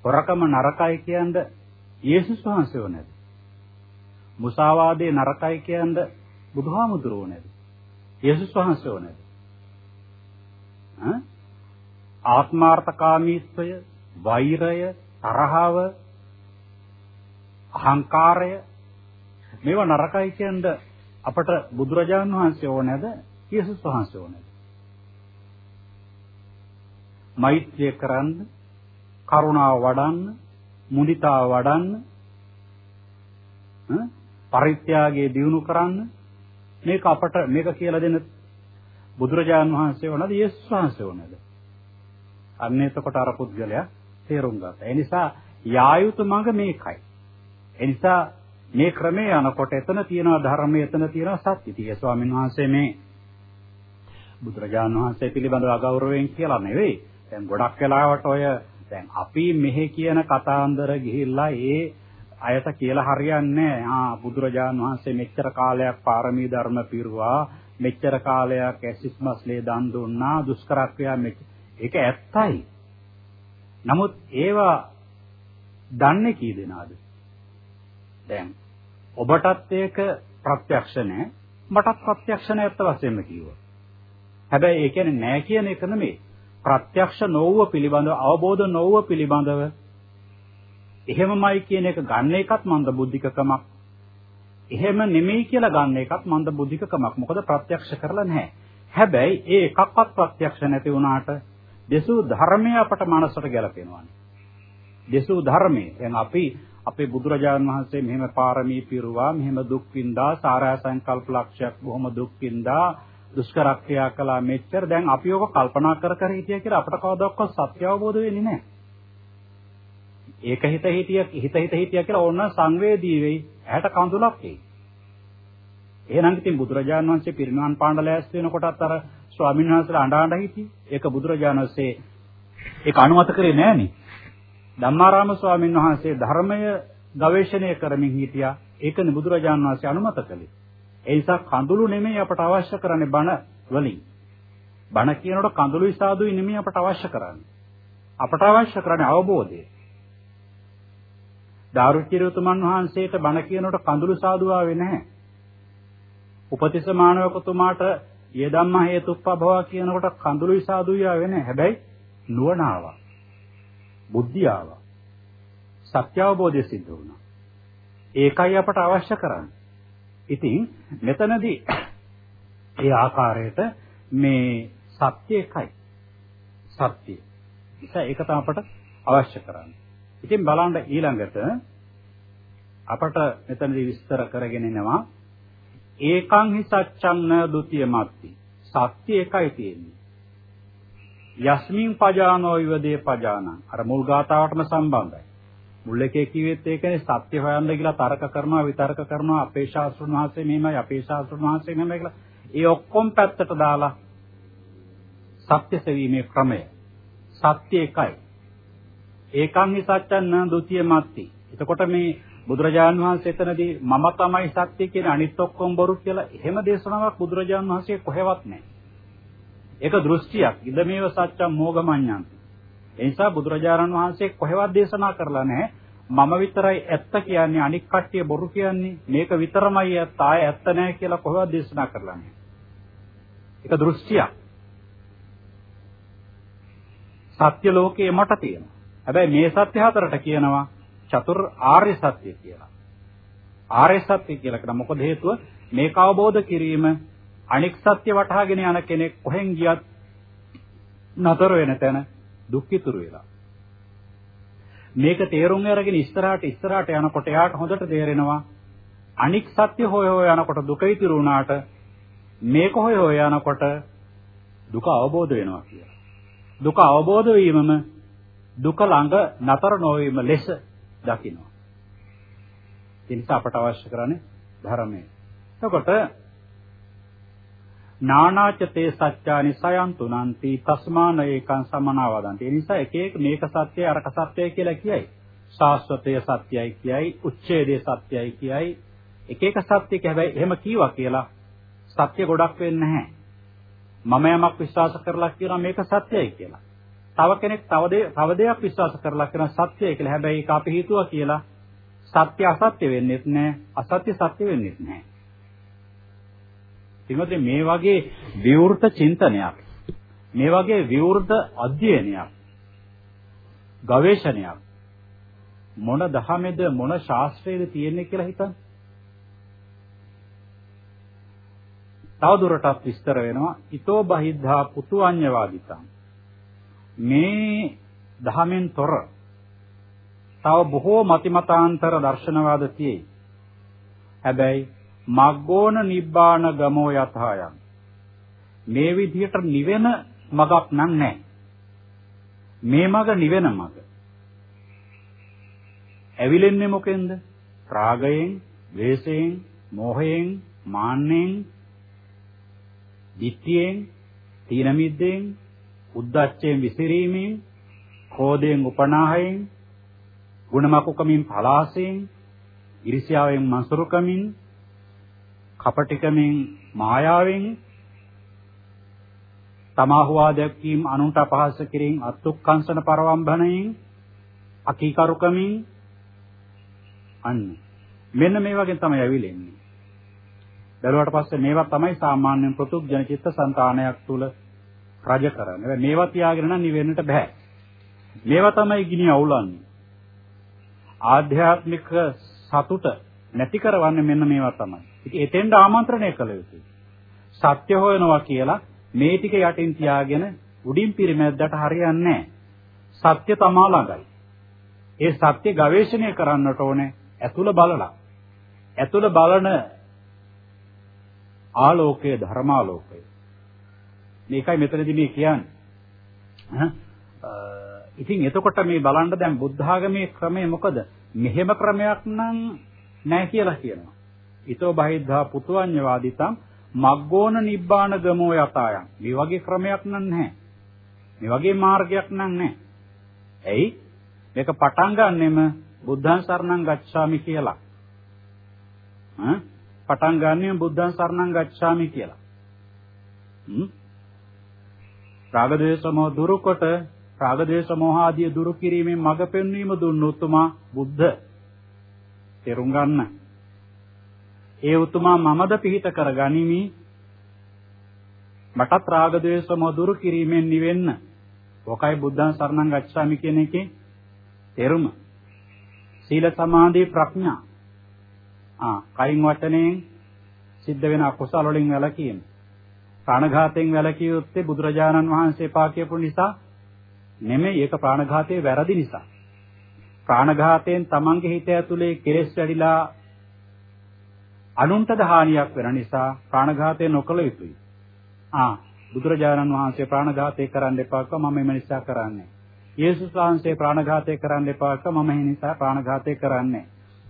[SPEAKER 1] හොරකම නරකයි කියන්නේ යේසුස් වහන්සේ ඕනේ. මුසාවාදේ නරකයි කියන්නේ බුදුහාමුදුරුවෝ නේද? යේසුස් වහන්සේ ඕනේ. ඈ ආත්මාර්ථකාමීත්වය, වෛරය, තරහව අහංකාරය. මේවා නරකයි කියනද අපට බුදුරජාණන් වහන්සේ ඕනේද යේසුස් වහන්සේ ඕනේද මෛත්‍රිය කරන්න කරුණාව වඩන්න මුදිතාව වඩන්න පරිත්‍යාගයේ දිනු කරන්න. මේක අපට මේක කියලා දෙන බුදුරජාණන් වහන්සේ වුණාද යේසුස් වහන්සේ වුණාද අන්න එතකොට අර පුද්ගලයා තේරුම් ගත්තා. ඒ නිසා යා යුතු මඟ මේකයි. ඒ නිසා මේ ක්‍රමයේ යනකොට එතන තියෙනවා ධර්මයේ එතන තියෙනවා සත්‍ය. ඉතින් ඒ ස්වාමීන් වහන්සේ මේ බුදුරජාණන් වහන්සේ පිළිබඳව අගෞරවයෙන් කියලා නෙවෙයි. දැන් ගොඩක් වෙලාවට ඔය දැන් අපි මෙහි කියන කතාන්දර ගිහිල්ලා ඒ අයත කියලා හරියන්නේ ආ බුදුරජාණන් වහන්සේ මෙච්චර කාලයක් පාරමී ධර්ම පිරුවා මෙච්චර කාලයක් ඇසිස්මස්ලේ දන් දුන්නා දුෂ්කර ක්‍රියා ඒක ඇත්තයි නමුත් ඒවා දන්නේ කී දෙනාද? දැන් ඔබටත් ඒක ප්‍රත්‍යක්ෂ නැහැ මටත් ප්‍රත්‍යක්ෂ නැත්ත වශයෙන්ම කිව්වා. හැබැයි ඒ කියන්නේ නැහැ කියන එක නෙමෙයි. ප්‍රත්‍යක්ෂ නොවුව පිළිබඳව අවබෝධ නොවුව පිළිබඳව එහෙමමයි කියන එක ගන්න එකත් මන්ද බුද්ධිකකමක්. එහෙම නෙමෙයි කියලා ගන්න එකත් මන්ද බුද්ධිකකමක්. මොකද ප්‍රත්‍යක්ෂ කරලා නැහැ. හැබැයි ඒ එකක්වත් ප්‍රත්‍යක්ෂ නැති වුණාට දෙසූ ධර්මය අපට මනසට ගැලපෙනවානේ. දෙසූ ධර්මයේ දැන් අපි අපේ බුදුරජාණන් වහන්සේ මෙහෙම පාරමී පිරුවා මෙහෙම දුක් විඳා සාරා සංකල්ප ලක්ෂයක් බොහොම දුක් විඳා දුෂ්කර ක්‍රියා කළා මෙච්චර දැන් අපි ඔක කල්පනා කර කර හිටියා කියලා අපට කවදාවත් සත්‍ය අවබෝධ වෙන්නේ නැහැ. ඒක හිත හිටිය හිත හිත හිටියා කියලා ඕන සංවේදී වෙයි. ඇහැට කඳුලක් එයි. එහෙනම් ඉතින් බුදුරජාණන් වහන්සේ පිරිනවන් පාණ්ඩ ලෑස්ති වෙනකොටත් අර ස්වාමීන් වහන්සේලා අඬ අඬ හිටියේ. ඒක බුදුරජාණන් වහන්සේ ඒක අනුමත කරේ නෑනේ. ධම්මාරාම ස්වාමීන් වහන්සේ ධර්මය ගවේෂණය කරමින් හිටියා. ඒකනේ බුදුරජාණන් වහන්සේ අනුමත කළේ. ඒ නිසා කඳුළු නෙමෙයි අපට අවශ්‍ය කරන්නේ බණ වලින්. බණ කියනකොට කඳුළුයි සාදුයි නෙමෙයි අපට අවශ්‍ය කරන්නේ. අපට අවශ්‍ය කරන්නේ අවබෝධය. දාරුචිරතුමන් වහන්සේට බණ කියනකොට කඳුළු සාදු ආවේ නැහැ. උපතිස්ස මානවකතුමාට යෙදම්ම හේතුප්පභව කියනකොට කඳුළුයි සාදුයි ආවේ නැහැ. හැබැයි නුවණ ආවා. බුද්ධිය ආවා. සත්‍ය අවබෝධය සිද්ධ වුණා. ඒකයි අපට අවශ්‍ය කරන්නේ. ඉතින් මෙතනදී ඒ ආකාරයට මේ සත්‍ය එකයි. සත්‍ය. ඒක තමයි අපට අවශ්‍ය කරන්නේ. ඉතින් බලන්න ඊළඟට අපට මෙතනදී විස්තර කරගෙන එනවා ඒකං හි සච්ඡං න ဒ ුතිය මත්ති. සත්‍ය එකයි තියෙන්නේ. යස්මින් පජානෝ විවදේ පජානං. අර මුල් ගාතාවටම සම්බන්ධයි. මුල් එකේ කිව්වෙත් ඒකනේ සත්‍ය හොයන්න කියලා තර්ක කරනවා විතර්ක කරනවා අපේ ශාස්ත්‍රඥ වහන්සේ මෙහෙමයි අපේ ශාස්ත්‍රඥ වහන්සේ මෙහෙමයි කියලා. ඒ ඔක්කොම පැත්තට දාලා සත්‍ය සෙවීමේ ක්‍රමය. සත්‍ය එකයි. ඒකං හි සත්‍යං න ဒ ුතිය මත්ති. එතකොට මේ බුදුරජාන් වහන්සේ එතනදී මම තමයි සත්‍ය කියන අනිත් ඔක්කොම බොරු කියලා එහෙම දේශනාවක් බුදුරජාන් වහන්සේ කොහෙවත් නැහැ. ඒක දෘෂ්ටියක්. ඉදමේව සත්‍යම් මෝගමඤ්ඤන්ති. ඒ නිසා බුදුරජාණන් වහන්සේ කොහෙවත් දේශනා කරලා නැහැ. මම විතරයි ඇත්ත කියන්නේ අනික් කට්ටිය බොරු කියන්නේ මේක විතරමයි ඇත්ත ආය ඇත්ත නැහැ කියලා කොහෙවත් දේශනා කරලා නැහැ. ඒක දෘෂ්ටියක්. සත්‍ය ලෝකයේ මට තියෙනවා. හැබැයි මේ සත්‍ය හතරට කියනවා චතුර් ආර්ය සත්‍ය කියලා. ආර්ය සත්‍ය කියලා කියන මොකද හේතුව මේක අවබෝධ කිරීම අනික් සත්‍ය වටහාගෙන යන කෙනෙක් කොහෙන් ගියත් නතර වෙන තැන දුක් ඉතුරු වෙලා. මේක තේරුම් අරගෙන ඉස්සරහට ඉස්සරහට යනකොට එයාට හොඳට තේරෙනවා අනික් සත්‍ය හොය හොය යනකොට දුක ඉතුරු වුණාට මේක හොය හොය යනකොට දුක අවබෝධ වෙනවා කියලා. දුක අවබෝධ වීමම දුක ළඟ නතර නොවීම ලෙස දකිනවා. ඒ නිසා අපට අවශ්‍ය කරන්නේ ධර්මය. එතකොට නානාචතේ සත්‍යානි සයන් තුනන්ති තස්මාන ඒකං සමනාවදන්ති. ඒ නිසා එක එක මේක සත්‍යයි අරක සත්‍යයි කියලා කියයි. ශාස්වතය සත්‍යයි කියයි, උච්ඡේදේ සත්‍යයි කියයි. එක එක සත්‍යක හැබැයි එහෙම කීවා කියලා සත්‍ය ගොඩක් වෙන්නේ නැහැ. මම යමක් විශ්වාස කරලා කියනවා මේක සත්‍යයි කියලා. තව කෙනෙක් තව තව දෙයක් විශ්වාස කරලා කරන සත්‍යයි කියලා. හැබැයි ඒක අපි හිතුවා කියලා සත්‍ය අසත්‍ය වෙන්නේත් නැහැ. අසත්‍ය සත්‍ය වෙන්නේත් නැහැ. ඊමත් මේ වගේ විවෘත චින්තනයක් මේ වගේ විවෘත අධ්‍යයනයක් ගවේෂණයක් මොන දහමෙද මොන ශාස්ත්‍රයේද තියෙන්නේ කියලා හිතන්න. තවදුරටත් විස්තර වෙනවා ඊතෝ බහිද්ධා පුතු අඤ්ඤවාදිතං මේ දහමෙන් තොර තව බොහෝ මතිමතාන්තර දර්ශනවාද තියෙයි. හැබැයි මග්ගෝන නිබ්බාන ගමෝ යතහයන් මේ විදිහට නිවෙන මගක් නම් නැහැ. මේ මග නිවෙන මග. ඇවිලෙන්නේ මොකෙන්ද? රාගයෙන්, ද්වේෂයෙන්, මෝහයෙන්, මාන්නෙන්, ditthියෙන්, තීන මිද්දෙන්, උද්දච්චයෙන් විසිරීමෙන්, ක්‍රෝධයෙන් උපනාහයෙන්, ගුණමකුකමින් පලාසයෙන්, ඉරිසියාවෙන් මසුරුකමින්, කපටිකමින් මායාවෙන් තමාහුවා දැක්වීම අනුන්ට අපහාස කිරීම අත්ුක්කංශන පරවම්බණයෙන් අකීකරුකමින් අන්න මෙන්න මේ වගේ තමයි ඇවිලෙන්නේ. බැලුවට පස්සේ මේවා තමයි සාමාන්‍යයෙන් පෘතුග්ජන චිත්ත සංතානයක් තුල රජ කරන්නේ. මේවා තියාගෙන නම් නිවෙන්නට බෑ. මේවා තමයි ගිනි අවුලන්නේ. ආධ්‍යාත්මික සතුට නැති කරවන්නේ මෙන්න මේවා තමයි. ඉතින් එතෙන්ට ආමන්ත්‍රණය කළ යුතුයි. සත්‍ය හොයනවා කියලා මේ ටික යටින් තියාගෙන උඩින් පිරිමැද්දට හරියන්නේ නැහැ. සත්‍ය තමා ළඟයි. ඒ සත්‍ය ගවේෂණය කරන්නට ඕනේ ඇතුළ බලලා. ඇතුළ බලන ආලෝකය ධර්මාලෝකය. මේකයි මෙතනදී මේ කියන්නේ. ඉතින් එතකොට මේ බලන්න දැන් බුද්ධ ආගමේ ක්‍රමය මොකද? මෙහෙම ක්‍රමයක් නම් නැහැ කියලා කියනවා. ඊතෝ බහිද්ධා පුතුඤ්ඤවාදිතම් මග්ගෝන නිබ්බාන ගමෝ යතායන්. මේ වගේ ක්‍රමයක් නම් නැහැ. මේ වගේ මාර්ගයක් නම් නැහැ. ඇයි? මේක පටන් ගන්නෙම බුද්ධං සරණං ගච්ඡාමි කියලා. ඈ පටන් ගන්නෙම බුද්ධං සරණං ගච්ඡාමි කියලා. හ්ම් රාගදේශ මොහ දුරුකොට රාගදේශ මොහ ආදී දුරු කිරීමෙන් මඟ පෙන්වීම දුන්න උතුමා බුද්ධ තෙරුම් ගන්න. ඒ උතුමා මමද පිහිට කර ගනිමි. මටත් රාගදේශ මොහ දුරු කිරීමෙන් නිවෙන්න. ඔකයි බුද්ධං සරණං ගච්ඡාමි කියන එකේ තෙරුම. සීල සමාධි ප්‍රඥා. ආ කයින් වචනයෙන් සිද්ධ වෙන අකුසල වලින් වැළකීම. ප්‍රාණඝාතයෙන් වැළකී යුත්තේ බුදුරජාණන් වහන්සේ පා කියපු නිසා නෙමෙයි ඒක ප්‍රාණඝාතයේ වැරදි නිසා. ප්‍රාණඝාතයෙන් තමන්ගේ හිත ඇතුලේ කෙලෙස් වැඩිලා අනුන්ටද හානියක් වෙන නිසා ප්‍රාණඝාතය නොකළ යුතුයි. ආ බුදුරජාණන් වහන්සේ ප්‍රාණඝාතය කරන්න එපා කිව්වා මම එම නිසා කරන්නේ. යේසුස් වහන්සේ ප්‍රාණඝාතය කරන්න එපා කිව්වා මම ඒ නිසා ප්‍රාණඝාතය කරන්නේ.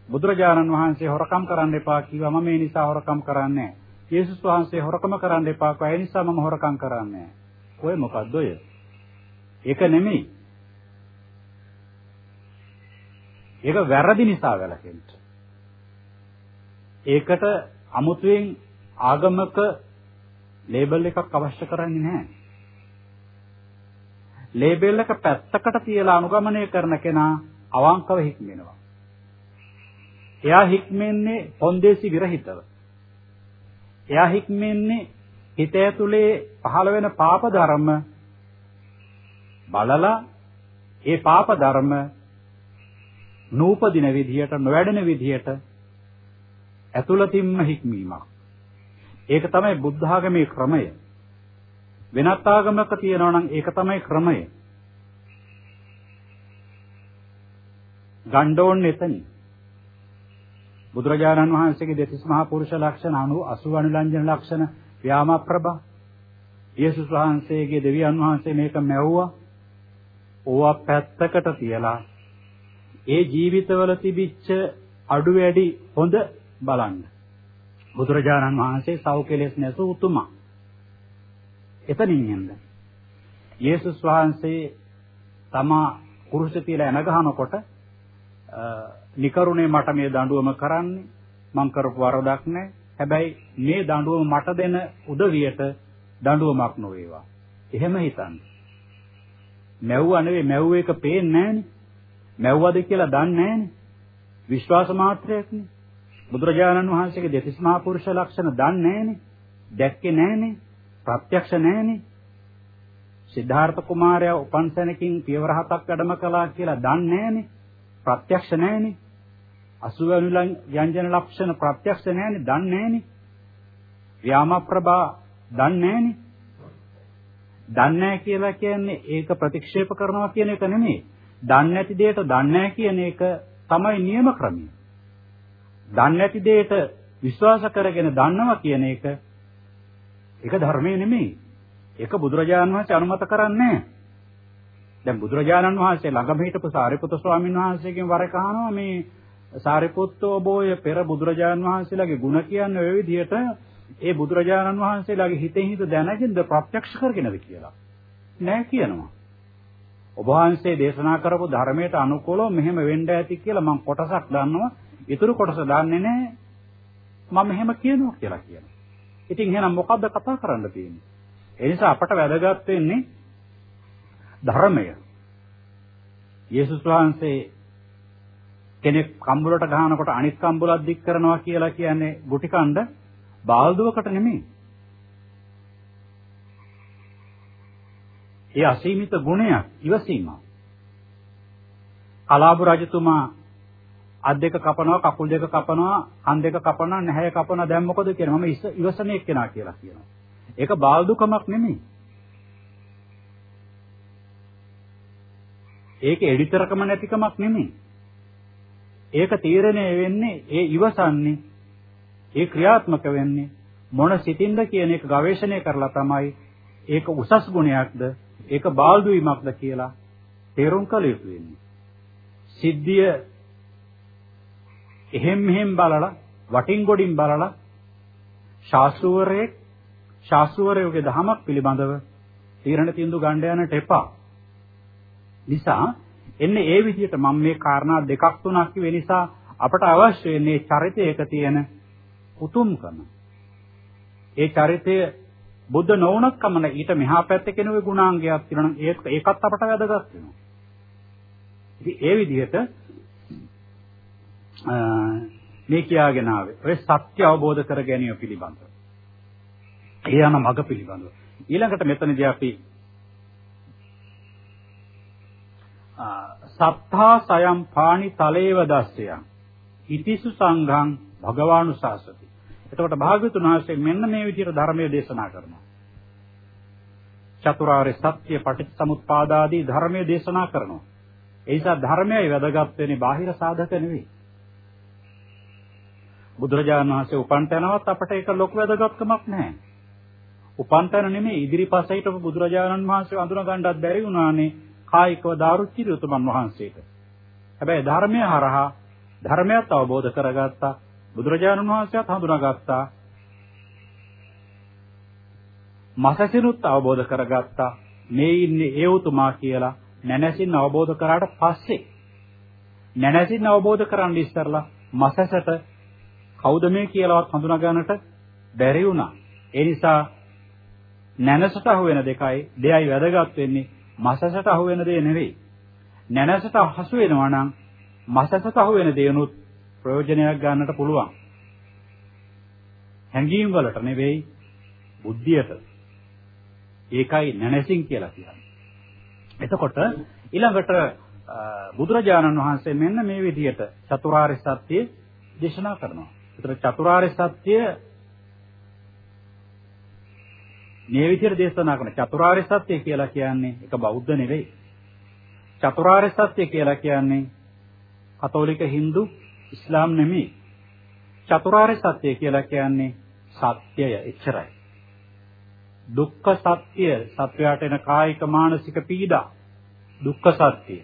[SPEAKER 1] බුදුරජාණන් වහන්සේ හොරකම් කරන්න එපා කිව්වා මම ඒ නිසා හොරකම් කරන්නේ. යේසුස් වහන්සේ හොරකම කරන්න එපා කිව්වා ඒ නිසා මම හොරකම් කරන්නේ. ඔය මොකද්ද ඔය? ඒක නෙමෙයි. ඒක වැරදි නිසා වැළකෙන්න. ඒකට අමුතුවෙන් ආගමක ලේබල් එකක් අවශ්‍ය කරන්නේ නැහැ. ලේබල් එක පැත්තකට තියලා අනුගමනය කරන කෙනා අවංකව හික්මෙනවා. එයා හික්මෙන්නේ පොන්දේසි විරහිතව. එයා හික්මෙන්නේ හිත ඇතුලේ පහළ වෙන පාප ධර්ම බලලා ඒ පාප ධර්ම නූපදින විදියට නොවැඩෙන විදියට ඇතුළතින්ම හික්මීමක්. ඒක තමයි බුද්ධ ආගමේ ක්‍රමය. වෙනත් ආගමක තියෙනවා නම් ඒක තමයි ක්‍රමය. ගණ්ඩෝන් එතනින්. බුදුරජාණන් වහන්සේගේ දෙතිස් මහා පුරුෂ ලක්ෂණ 80 අනුලංජන ලක්ෂණ ව්‍යාමප්‍රභා. යේසුස් වහන්සේගේ දෙවියන් වහන්සේ මේක මැව්වා. ඕවා පැත්තකට තියලා ඒ ජීවිතවල තිබිච්ච අඩු වැඩි හොඳ බලන්න. බුදුරජාණන් වහන්සේ සව් කෙලෙස් නැසූ උතුමා. එතනින් යන්න. යේසුස් වහන්සේ තමා කුරුස තියලා එන ගහනකොට නිකරුණේ මට මේ දඬුවම කරන්නේ මං කරපු වරදක් නැහැ. හැබැයි මේ දඬුවම මට දෙන උදවියට දඬුවමක් නොවේවා. එහෙම හිතන්න. මැව්වා නෙවෙයි මැව්ව එක පේන්නේ නැහනේ. මැව්වද කියලා දන්නේ නැහනේ. විශ්වාස මාත්‍රයක්නේ. බුදුරජාණන් වහන්සේගේ දෙතිස් මහා පුරුෂ ලක්ෂණ දන්නේ නැහනේ. දැක්කේ නැහනේ. ප්‍රත්‍යක්ෂ නැහනේ. සිද්ධාර්ථ කුමාරයා උපන් සැනකින් පියවර හතක් වැඩම කළා කියලා දන්නේ නැහනේ. ප්‍රත්‍යක්ෂ නැහනේ. අසුවනුලන් යංජන ලක්ෂණ ප්‍රත්‍යක්ෂ නැහනේ. දන්නේ නැහනේ. ව්‍යාමප්‍රභා දන්නේ නැහනේ. දන්නේ නැහැ කියලා කියන්නේ ඒක ප්‍රතික්ෂේප කරනවා කියන එක නෙමෙයි. දන්නේ නැති දෙයට දන්නේ නැහැ කියන එක තමයි නියම ක්‍රමය. දන්නේ නැති දෙයට විශ්වාස කරගෙන දන්නවා කියන එක ඒක ධර්මයේ නෙමෙයි. ඒක බුදුරජාණන් වහන්සේ අනුමත කරන්නේ දැන් බුදුරජාණන් වහන්සේ ළඟම හිටපු සාරිපුත්‍ර ස්වාමීන් වහන්සේගෙන් වර කහනවා මේ සාරිපුත්තෝ බෝය පෙර බුදුරජාණන් වහන්සේලාගේ ගුණ කියන්නේ ඔය විදිහට ඒ බුදුරජාණන් වහන්සේලාගේ හිතෙන් හිත දැනගෙනද ප්‍රත්‍යක්ෂ කරගෙනද කියලා. නෑ කියනවා. ඔබ වහන්සේ දේශනා කරපු ධර්මයට අනුකූලව මෙහෙම වෙන්න ඇති කියලා මම කොටසක් දන්නවා. ඊටු කොටස දන්නේ නෑ. මම මෙහෙම කියනවා කියලා කියනවා. ඉතින් එහෙනම් මොකද්ද කතා කරන්න තියෙන්නේ? ඒ නිසා අපට වැදගත් වෙන්නේ ධර්මය. යේසුස් වහන්සේ කෙනෙක් කම්බුලට ගහනකොට අනිත් කම්බුලක් දික් කරනවා කියලා කියන්නේ ගුටි කණ්ඩ බාල්දුවකට නෙමෙයි. ඒ අසීමිත ගුණයක් ඉවසීම. කලාබු රජතුමා අත් දෙක කපනවා කකුල් දෙක කපනවා කන් දෙක කපනවා නැහැය කපනවා දැන් මොකද කියන්නේ මම ඉවසන එක්කෙනා කියලා කියනවා ඒක බාල්දුකමක් නෙමෙයි ඒක එඩිතරකම නැතිකමක් නෙමෙයි. ඒක තීරණය වෙන්නේ ඒ ඉවසන්නේ ඒ ක්‍රියාත්මක වෙන්නේ මොන සිතින්ද කියන එක ගවේෂණය කරලා තමයි ඒක උසස් ගුණයක්ද ඒක බාල්දු වීමක්ද කියලා තේරුම් කළ යුතු වෙන්නේ. සිද්ධිය එහෙම් මෙහෙම් බලලා වටින් ගොඩින් බලලා ශාස්ත්‍රවරයෙක් ශාස්ත්‍රවරයෙකුගේ දහමක් පිළිබඳව තීරණ තීන්දුව ගන්න යන්නට එපා. නිසා එන්නේ ඒ විදිහට මම මේ කාරණා දෙකක් තුනක් කිව්වේ නිසා අපට අවශ්‍ය වෙන්නේ චරිතයක තියෙන උතුම්කම. ඒ චරිතය බුද්ධ නොවුනත් කමන ඊට මෙහා පැත්තේ කෙනෙකුගේ ගුණාංගයක් තියෙනවා ඒක ඒකත් අපට වැදගත් වෙනවා. ඉතින් ඒ විදිහට මේ කියාගෙන ආවේ ඔය සත්‍ය අවබෝධ කර ගැනීම පිළිබඳව. ඒ යන මඟ පිළිබඳව. ඊළඟට මෙතනදී අපි සත්තා සයම් පාණි තලේව දස්සයන් ඉතිසු සංඝං භගවානු සාසති. එතකොට භාග්‍යතුන් වහන්සේ මෙන්න මේ විදිහට ධර්මයේ දේශනා කරනවා. චතුරාර්ය සත්‍ය පටිච්චසමුප්පාදාදී ධර්මයේ දේශනා කරනවා. ඒ නිසා ධර්මයයි වැදගත් වෙන්නේ බාහිර සාධක නෙවෙයි. බුදුරජාණන් වහන්සේ උපන් තැනවත් අපට ඒක ලොකු වැදගත්කමක් නැහැ. උපන් තැන නෙමෙයි ඉදිරිපස හිටපු බුදුරජාණන් වහන්සේ අඳුන ගන්නවත් බැරි වුණානේ කායිකව දාරුචිරි උතුමන් වහන්සේට. හැබැයි ධර්මය හරහා ධර්මයත් අවබෝධ කරගත්තා බුදුරජාණන් වහන්සේත් හඳුනාගත්තා මසසිනුත් අවබෝධ කරගත්තා මේ ඉන්නේ ඒ උතුමා කියලා නැනසින් අවබෝධ කරාට පස්සේ නැනසින් අවබෝධ කරන් ඉස්සරලා මසසට කවුද මේ කියලාවත් හඳුනා ගන්නට බැරි වුණා. ඒ නිසා නැනසට අහු වෙන දෙකයි දෙයයි වැදගත් වෙන්නේ මසසට අහු වෙන දේ නෙවෙයි. නැනසට හසු වෙනවා නම් මසසට අහු වෙන දේනුත් ප්‍රයෝජනයක් ගන්නට පුළුවන්. හැඟීම් වලට නෙවෙයි බුද්ධියට. ඒකයි නැනසින් කියලා කියන්නේ. එතකොට ඊළඟට බුදුරජාණන් වහන්සේ මෙන්න මේ විදිහට චතුරාර්ය සත්‍ය දේශනා කරනවා. ඒතර චතුරාර්ය සත්‍ය මේ විදිහට දේශනා කරන චතුරාර්ය සත්‍ය කියලා කියන්නේ ඒක බෞද්ධ නෙවෙයි. චතුරාර්ය සත්‍ය කියලා කියන්නේ කතෝලික Hindu ඉස්ලාම් නෙමෙයි. චතුරාර්ය සත්‍ය කියලා කියන්නේ සත්‍යය එච්චරයි. දුක්ඛ සත්‍ය සත්‍යයට එන කායික මානසික පීඩා දුක්ඛ සත්‍ය.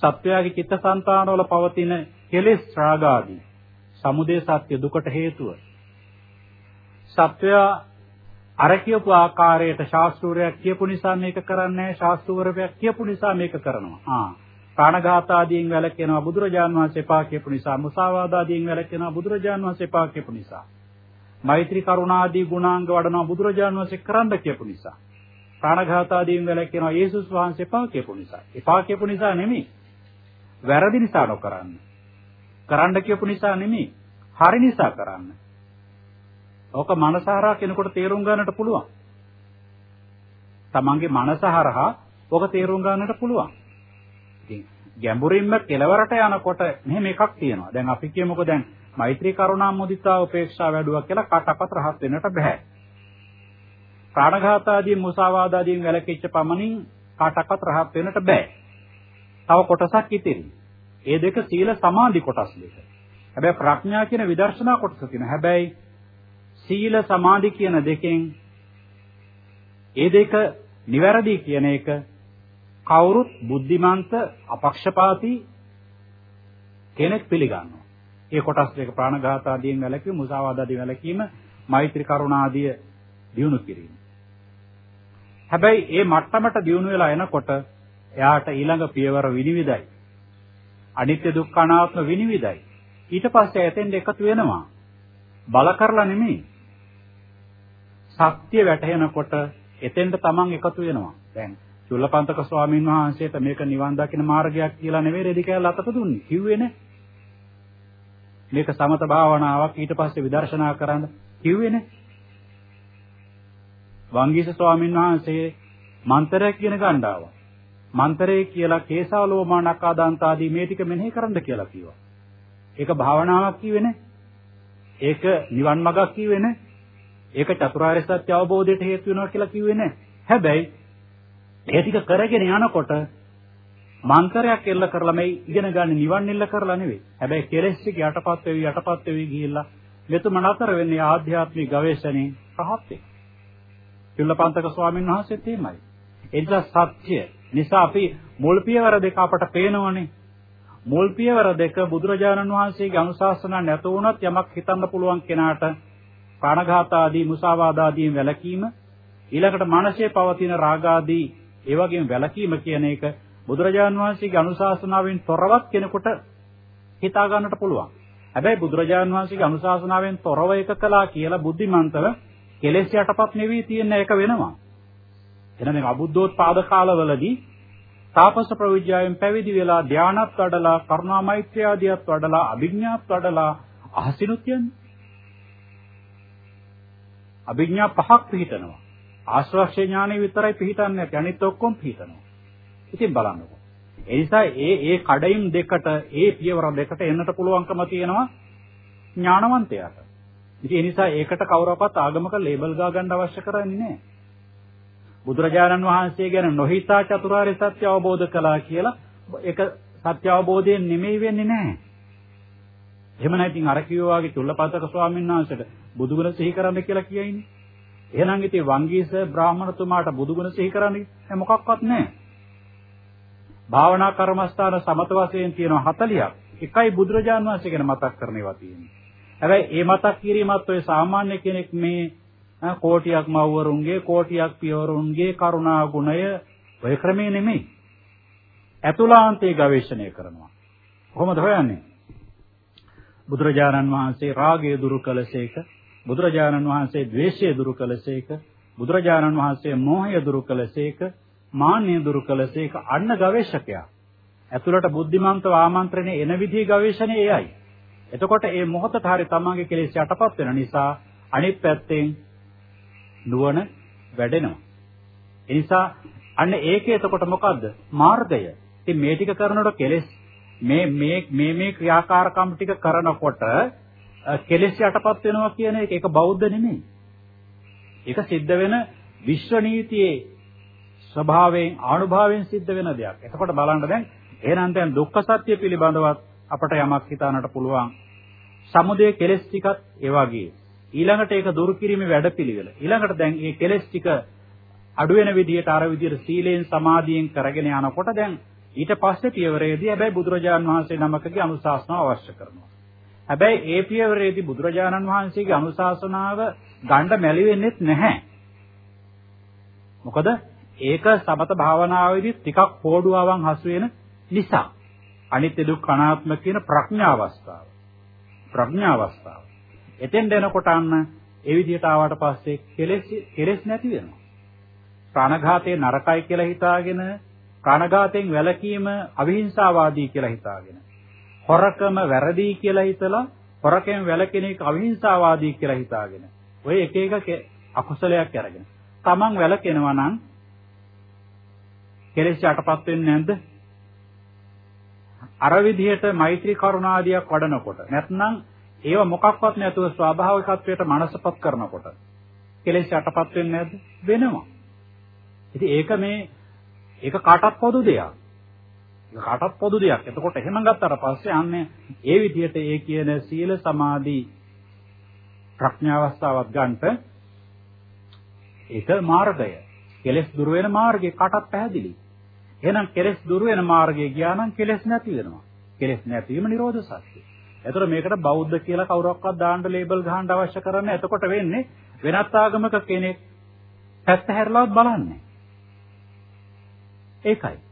[SPEAKER 1] සත්‍යයේ චිත්තසංතානවල පවතින කෙලෙස් රාගාදී සමුදය සත්‍ය දුකට හේතුව. සත්‍යය අර කියපු ආකාරයට ශාස්ත්‍රූරයක් කියපු නිසා මේක කරන්නේ නැහැ ශාස්ත්‍රූරයක් කියපු නිසා මේක කරනවා. ආ. ප්‍රාණඝාත ආදීන් වැළකෙනවා බුදුරජාන් වහන්සේ පා කියපු නිසා මුසාවාද ආදීන් වැළකෙනවා බුදුරජාන් වහන්සේ පා කියපු නිසා. මෛත්‍රී කරුණාදී ගුණාංග වඩනවා බුදුරජාන් වහන්සේ කරන්න කියපු නිසා. ප්‍රාණඝාත ආදීන් වැළකෙනවා යේසුස් වහන්සේ පා කියපු නිසා. එපා කියපු නිසා නෙමෙයි. වැරදි නිසා නොකරන්න. කරන්න කියපු නිසා නෙමෙයි. හරි නිසා කරන්න. ඕක මනසහරහා කෙනෙකුට තේරුම් ගන්නට පුළුවන් තමන්ගේ මනස හරහා ඕක තේරුම් ගන්නට පුළුවන් ඉතින් ගැඹුරින්ම කෙලවරට යනකොට මෙහෙම එකක් තියෙනවා. දැන් අපි කියමුකෝ දැන් මෛත්‍රී කරුණා මුදිතා උපේක්ෂා වැඩුවා කියලා කටපත රහත් වෙන්නට බෑ. ප්‍රාණඝාත ආදී මුසාවාද ආදීන් වැළකීච්ච පමණින් කටපත රහත් වෙන්නට බෑ. තව කොටසක් ඉතිරි. ඒ දෙක සීල සමාධි කොටස් දෙක. හැබැයි ප්‍රඥා කියන විදර්ශනා කොටස තියෙනවා. හැබැයි සීල සමාධි කියන දෙකෙන් ඒ දෙක නිවැරදි කියන එක කවුරුත් බුද්ධිමන්ත අපක්ෂපාතී කෙනෙක් පිළිගන්නවා. ඒ කොටස් දෙක ප්‍රාණඝාත ආදීන් වැළකීම, මුසාවාද ආදී වැළකීම, මෛත්‍රී කරුණා ආදී දියුණු කිරීම. හැබැයි මේ මට්ටමට දියුණු වෙලා එනකොට එයාට ඊළඟ පියවර විනිවිදයි. අනිත්‍ය දුක්ඛ අනාත්ම විනිවිදයි. ඊට පස්සේ එතෙන්ට එකතු වෙනවා. බල කරලා නෙමෙයි. සත්‍ය වැටහෙනකොට එතෙන්ට තමන් එකතු වෙනවා. දැන් චුල්ලපන්තක ස්වාමීන් වහන්සේට මේක නිවන් දකින මාර්ගයක් කියලා නෙවෙයි රෙදි කෑල්ල අතට දුන්නේ. කිව්වේ නේ. මේක සමත භාවනාවක් ඊට පස්සේ විදර්ශනා කරන්න කිව්වේ නේ. වංගීස ස්වාමීන් වහන්සේ මන්තරයක් කියන ගණ්ඩාව. මන්තරේ කියලා කේසාලෝමා නකාදාන්ත ආදී මේ ටික මෙනෙහි කරන්න කියලා කිව්වා. ඒක භාවනාවක් කිව්වේ නේ. ඒක නිවන් මඟක් කිව්වේ නේ. ඒක චතුරාර්ය සත්‍ය අවබෝධයට හේතු වෙනවා කියලා කිව්වේ නේ. හැබැයි ඒ ටික කරගෙන යනකොට මන්තරයක් එල්ල කරලා මේ ඉගෙන ගන්න නිවන් එල්ල කරලා නෙවෙයි. හැබැයි කෙලෙස් ටික යටපත් වෙවි යටපත් වෙවි ගිහිල්ලා මෙතුම නතර වෙන්නේ ආධ්‍යාත්මික ගවේෂණේ රහත් වෙයි. චුල්ලපන්තක ස්වාමීන් වහන්සේත් එහෙමයි. ඒ නිසා සත්‍ය නිසා අපි මුල් පියවර දෙක අපට පේනවනේ. මුල් පියවර දෙක බුදුරජාණන් වහන්සේගේ අනුශාසනා නැත වුණත් යමක් හිතන්න පුළුවන් කෙනාට ප්‍රාණඝාත ආදී මුසාවාද ආදීන් වැළකීම ඊළඟට මනසේ පවතින රාග ආදී ඒ වගේම වැළකීම කියන එක බුදුරජාණන් වහන්සේගේ අනුශාසනාවෙන් තොරවත් කෙනෙකුට හිතා ගන්නට පුළුවන්. හැබැයි බුදුරජාණන් වහන්සේගේ අනුශාසනාවෙන් තොරව එක කළා කියලා බුද්ධිමන්තව කෙලෙස් යටපත් නෙවී තියෙන එක වෙනවා. එහෙනම් මේ අබුද්ධෝත්පාද කාලවලදී තාපස ප්‍රවිජ්‍යාවෙන් පැවිදි වෙලා ධානත් වඩලා කරුණා මෛත්‍රිය ආදියත් වඩලා අභිඥාත් වඩලා අහසිනුත් යන්නේ. අභිඥා පහක් පිහිටනවා. ආශ්‍රවක්ෂ ඥානෙ විතරයි පිහිටන්නේ නැති අනිත් ඔක්කොම පිහිටනවා. ඉතින් බලන්නකෝ. ඒ නිසා ඒ ඒ කඩයිම් දෙකට ඒ පියවර දෙකට එන්නට පුළුවන්කම තියෙනවා ඥානවන්තයාට. ඉතින් ඒ නිසා ඒකට කවුරක්වත් ආගමක ලේබල් ගා ගන්න අවශ්‍ය කරන්නේ නැහැ. බුදුරජාණන් වහන්සේ ගැන නොහිතා චතුරාර්ය සත්‍ය අවබෝධ කළා කියලා ඒක සත්‍ය අවබෝධයෙන් නෙමෙයි වෙන්නේ නැහැ. එහෙම නැතිනම් අර කිව්වා වගේ චුල්ලපතක ස්වාමීන් වහන්සේට බුදුගුණ සිහි කරන්න කියලා කියයිනේ. එහෙනම් ඉතින් වංගීස බ්‍රාහ්මණතුමාට බුදුගුණ සිහි කරන්නේ මොකක්වත් නැහැ. භාවනා කර්මස්ථාන සමත වශයෙන් තියෙනවා 40ක්. එකයි බුදුරජාන් වහන්සේ ගැන මතක් කරන ඒවා තියෙන්නේ. හැබැයි ඒ මතක් කිරීමත් ඔය සාමාන්‍ය කෙනෙක් මේ කෝටියක් මව්වරුන්ගේ කෝටියක් පියවරුන්ගේ කරුණා ගුණය ඔය ක්‍රමේ නෙමෙයි. ඇතුළාන්තයේ ගවේෂණය කරනවා. කොහොමද හොයන්නේ? බුදුරජාණන් වහන්සේ රාගය දුරු කළසේක, බුදුරජාණන් වහන්සේ ද්වේෂය දුරු කළසේක, බුදුරජාණන් වහන්සේ මෝහය දුරු කළසේක, මාන්නය දුරු කළසේක අන්න ගවේෂකයා. ඇතුළට බුද්ධිමන්තව ආමන්ත්‍රණය එන විදිහේ ගවේෂණය එයයි. එතකොට මේ මොහොතට හරි තමන්ගේ කෙලෙස් යටපත් වෙන නිසා අනිත් පැත්තෙන් නුවණ වැඩෙනවා. ඒ නිසා අන්න ඒකේ එතකොට මොකද්ද? මාර්ගය. ඉතින් මේ ටික කරනකොට කෙලෙස් මේ මේ මේ මේ ක්‍රියාකාරකම් ටික කරනකොට කෙලෙස් යටපත් වෙනවා කියන එක ඒක බෞද්ධ නෙමෙයි. ඒක සිද්ධ වෙන විශ්ව නීතියේ ස්වභාවයෙන් ආනුභාවයෙන් සිද්ධ වෙන දෙයක්. එතකොට බලන්න දැන් එහෙනම් දැන් දුක්ඛ සත්‍ය පිළිබඳවත් අපට යමක් හිතානට පුළුවන්. සමුදය කෙලෙස් ටිකත් ඒ වගේ. ඊළඟට ඒක දුරු කිරීමේ වැඩපිළිවෙල. ඊළඟට දැන් මේ කෙලෙස් ටික අඩු වෙන විදිහට අර විදිහට සීලෙන් සමාධියෙන් කරගෙන යනකොට දැන් ඊට පස්සේ පියවරේදී හැබැයි බුදුරජාන් වහන්සේ නමකගේ අනුශාසනාව අවශ්‍ය කරනවා. හැබැයි ඒ පියවරේදී බුදුරජාණන් වහන්සේගේ අනුශාසනාව ගණ්ඩ මැලි වෙන්නේත් නැහැ. මොකද ඒක සමත භාවනාවේදී ටිකක් පොඩුවාවන් හසු වෙන නිසා. අනිත්‍ය දුක්ඛ අනාත්ම කියන ප්‍රඥා අවස්ථාව. ප්‍රඥා අවස්ථාව. එතෙන් දෙනකොට අන්න ඒ විදිහට ආවට පස්සේ කෙලෙස් කෙලෙස් නැති වෙනවා. ප්‍රාණඝාතේ නරකයි කියලා හිතාගෙන ප්‍රාණඝාතයෙන් වැළකීම අවිහිංසාවාදී කියලා හිතාගෙන හොරකම වැරදි කියලා හිතලා හොරකෙන් වැළකෙන එක අවිහිංසාවාදී කියලා හිතාගෙන ඔය එක එක අකුසලයක් අරගෙන තමන් වැළකෙනවා නම් කෙලෙස් යටපත් වෙන්නේ නැද්ද? අර විදිහට මෛත්‍රී කරුණාදියක් වඩනකොට නැත්නම් ඒව මොකක්වත් නැතුව ස්වාභාවිකත්වයට මනසපත් කරනකොට කෙලෙස් යටපත් වෙන්නේ නැද්ද? වෙනවා. ඉතින් ඒක මේ ඒක කාටත් පොදු දෙයක්. ඒක කාටත් පොදු දෙයක්. එතකොට එහෙම ගත්තාට පස්සේ අන්නේ ඒ විදිහට ඒ කියන සීල සමාධි ප්‍රඥා අවස්ථාවක් ගන්නට ඒක මාර්ගය. කෙලෙස් දුර වෙන මාර්ගය කාටත් පැහැදිලි. එහෙනම් කෙලෙස් දුර වෙන මාර්ගය ගියා නම් කෙලෙස් නැති වෙනවා. කෙලෙස් නැතිවීම නිරෝධ සත්‍යය. එතකොට මේකට බෞද්ධ කියලා කවුරක්වත් දාන්න ලේබල් ගහන්න අවශ්‍ය කරන්නේ. එතකොට වෙන්නේ වෙනත් ආගමක කෙනෙක් පැත්ත හැරලවත් බලන්නේ. ඒකයි.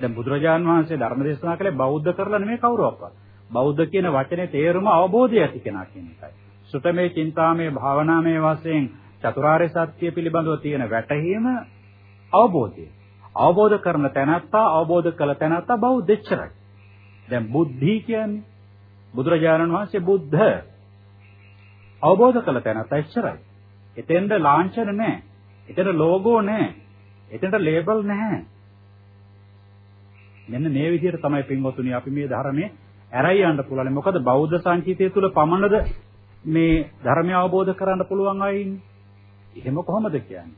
[SPEAKER 1] දැන් බුදුරජාන් වහන්සේ ධර්ම දේශනා කළේ බෞද්ධ කරලා නෙමෙයි කවුරක්වත්. බෞද්ධ කියන වචනේ තේරුම අවබෝධය ඇති කෙනා කියන එකයි. සුතමේ චින්තාමේ භාවනාමේ වශයෙන් චතුරාර්ය සත්‍ය පිළිබඳව තියෙන වැටහීම අවබෝධය. අවබෝධ කරන තැනත්තා අවබෝධ කළ තැනත්තා බෞද්ධෙච්චරයි. දැන් බුද්ධි කියන්නේ බුදුරජාණන් වහන්සේ බුද්ධ අවබෝධ කළ තැනත්තා එච්චරයි. එතෙන්ද ලාංඡන නැහැ. එතන ලෝගෝ නැහැ. එතනට ලේබල් නැහැ. මෙන්න මේ විදිහට තමයි පින්වතුනි අපි මේ ධර්මයේ ඇරයි යන්න පුළුවන්. මොකද බෞද්ධ සංකීතය තුල පමණද මේ ධර්මය අවබෝධ කරගන්න පුළුවන් අය ඉන්නේ. එහෙම කොහොමද කියන්නේ?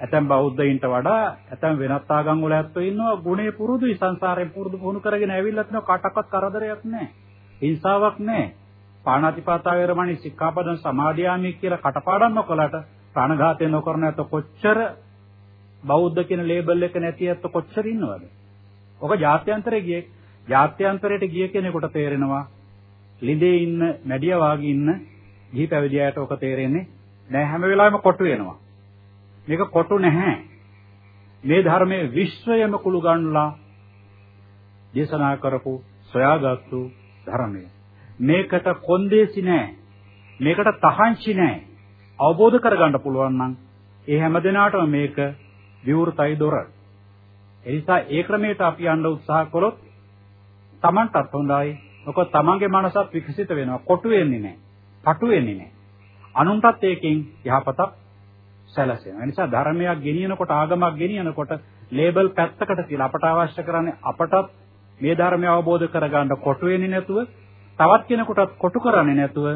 [SPEAKER 1] ඇතැම් බෞද්ධයින්ට වඩා ඇතැම් වෙනත් ආගම් වල ඇත්තෝ ඉන්නවා ගුණේ පුරුදුයි සංසාරයෙන් පුරුදු පුහුණු කරගෙන ඇවිල්ලා තිනවා කටක්වත් කරදරයක් නැහැ. හිංසාවක් නැහැ. පාණාතිපාතා වේරමණී සික්ඛාපදං සමාදියාමි කියලා කටපාඩම් නොකලට ප්‍රාණඝාතය නොකරන ඇත කොච්චර බෞද්ධ කියන ලේබල් එක නැති ඇත්ත කොච්චර ඉන්නවද? ඔක ජාත්‍යන්තරේ ගියේ ජාත්‍යන්තරයට ගිය කෙනෙකුට තේරෙනවා ලිඳේ ඉන්න මැඩියා වාගේ ඉන්න ගිහි පැවිදියාට ඔක තේරෙන්නේ නෑ හැම වෙලාවෙම කොටු වෙනවා. මේක කොටු නැහැ. මේ ධර්මයේ විශ්වයම කුළු ගන්නලා දේශනා කරපු සොයාගත්තු ධර්මය. මේකට කොන්දේසි නෑ. මේකට තහංචි නෑ. අවබෝධ කරගන්න පුළුවන් නම් ඒ හැම දිනාටම මේක විවෘතයි දොර. ඒ නිසා ඒ ක්‍රමයට අපි යන්න උත්සාහ කළොත් Tamanටත් හොඳයි. මොකද Tamanගේ මනසත් විකසිත වෙනවා. කොටු වෙන්නේ නැහැ. පටු වෙන්නේ නැහැ. අනුන්ටත් ඒකෙන් යහපතක් සැලසෙනවා. ඒ නිසා ධර්මයක් ගෙනියනකොට ආගමක් ගෙනියනකොට ලේබල් පැත්තකට තියලා අපට අවශ්‍ය කරන්නේ අපටත් මේ ධර්මය අවබෝධ කරගන්න කොටු වෙන්නේ නැතුව තවත් කෙනෙකුටත් කොටු කරන්නේ නැතුව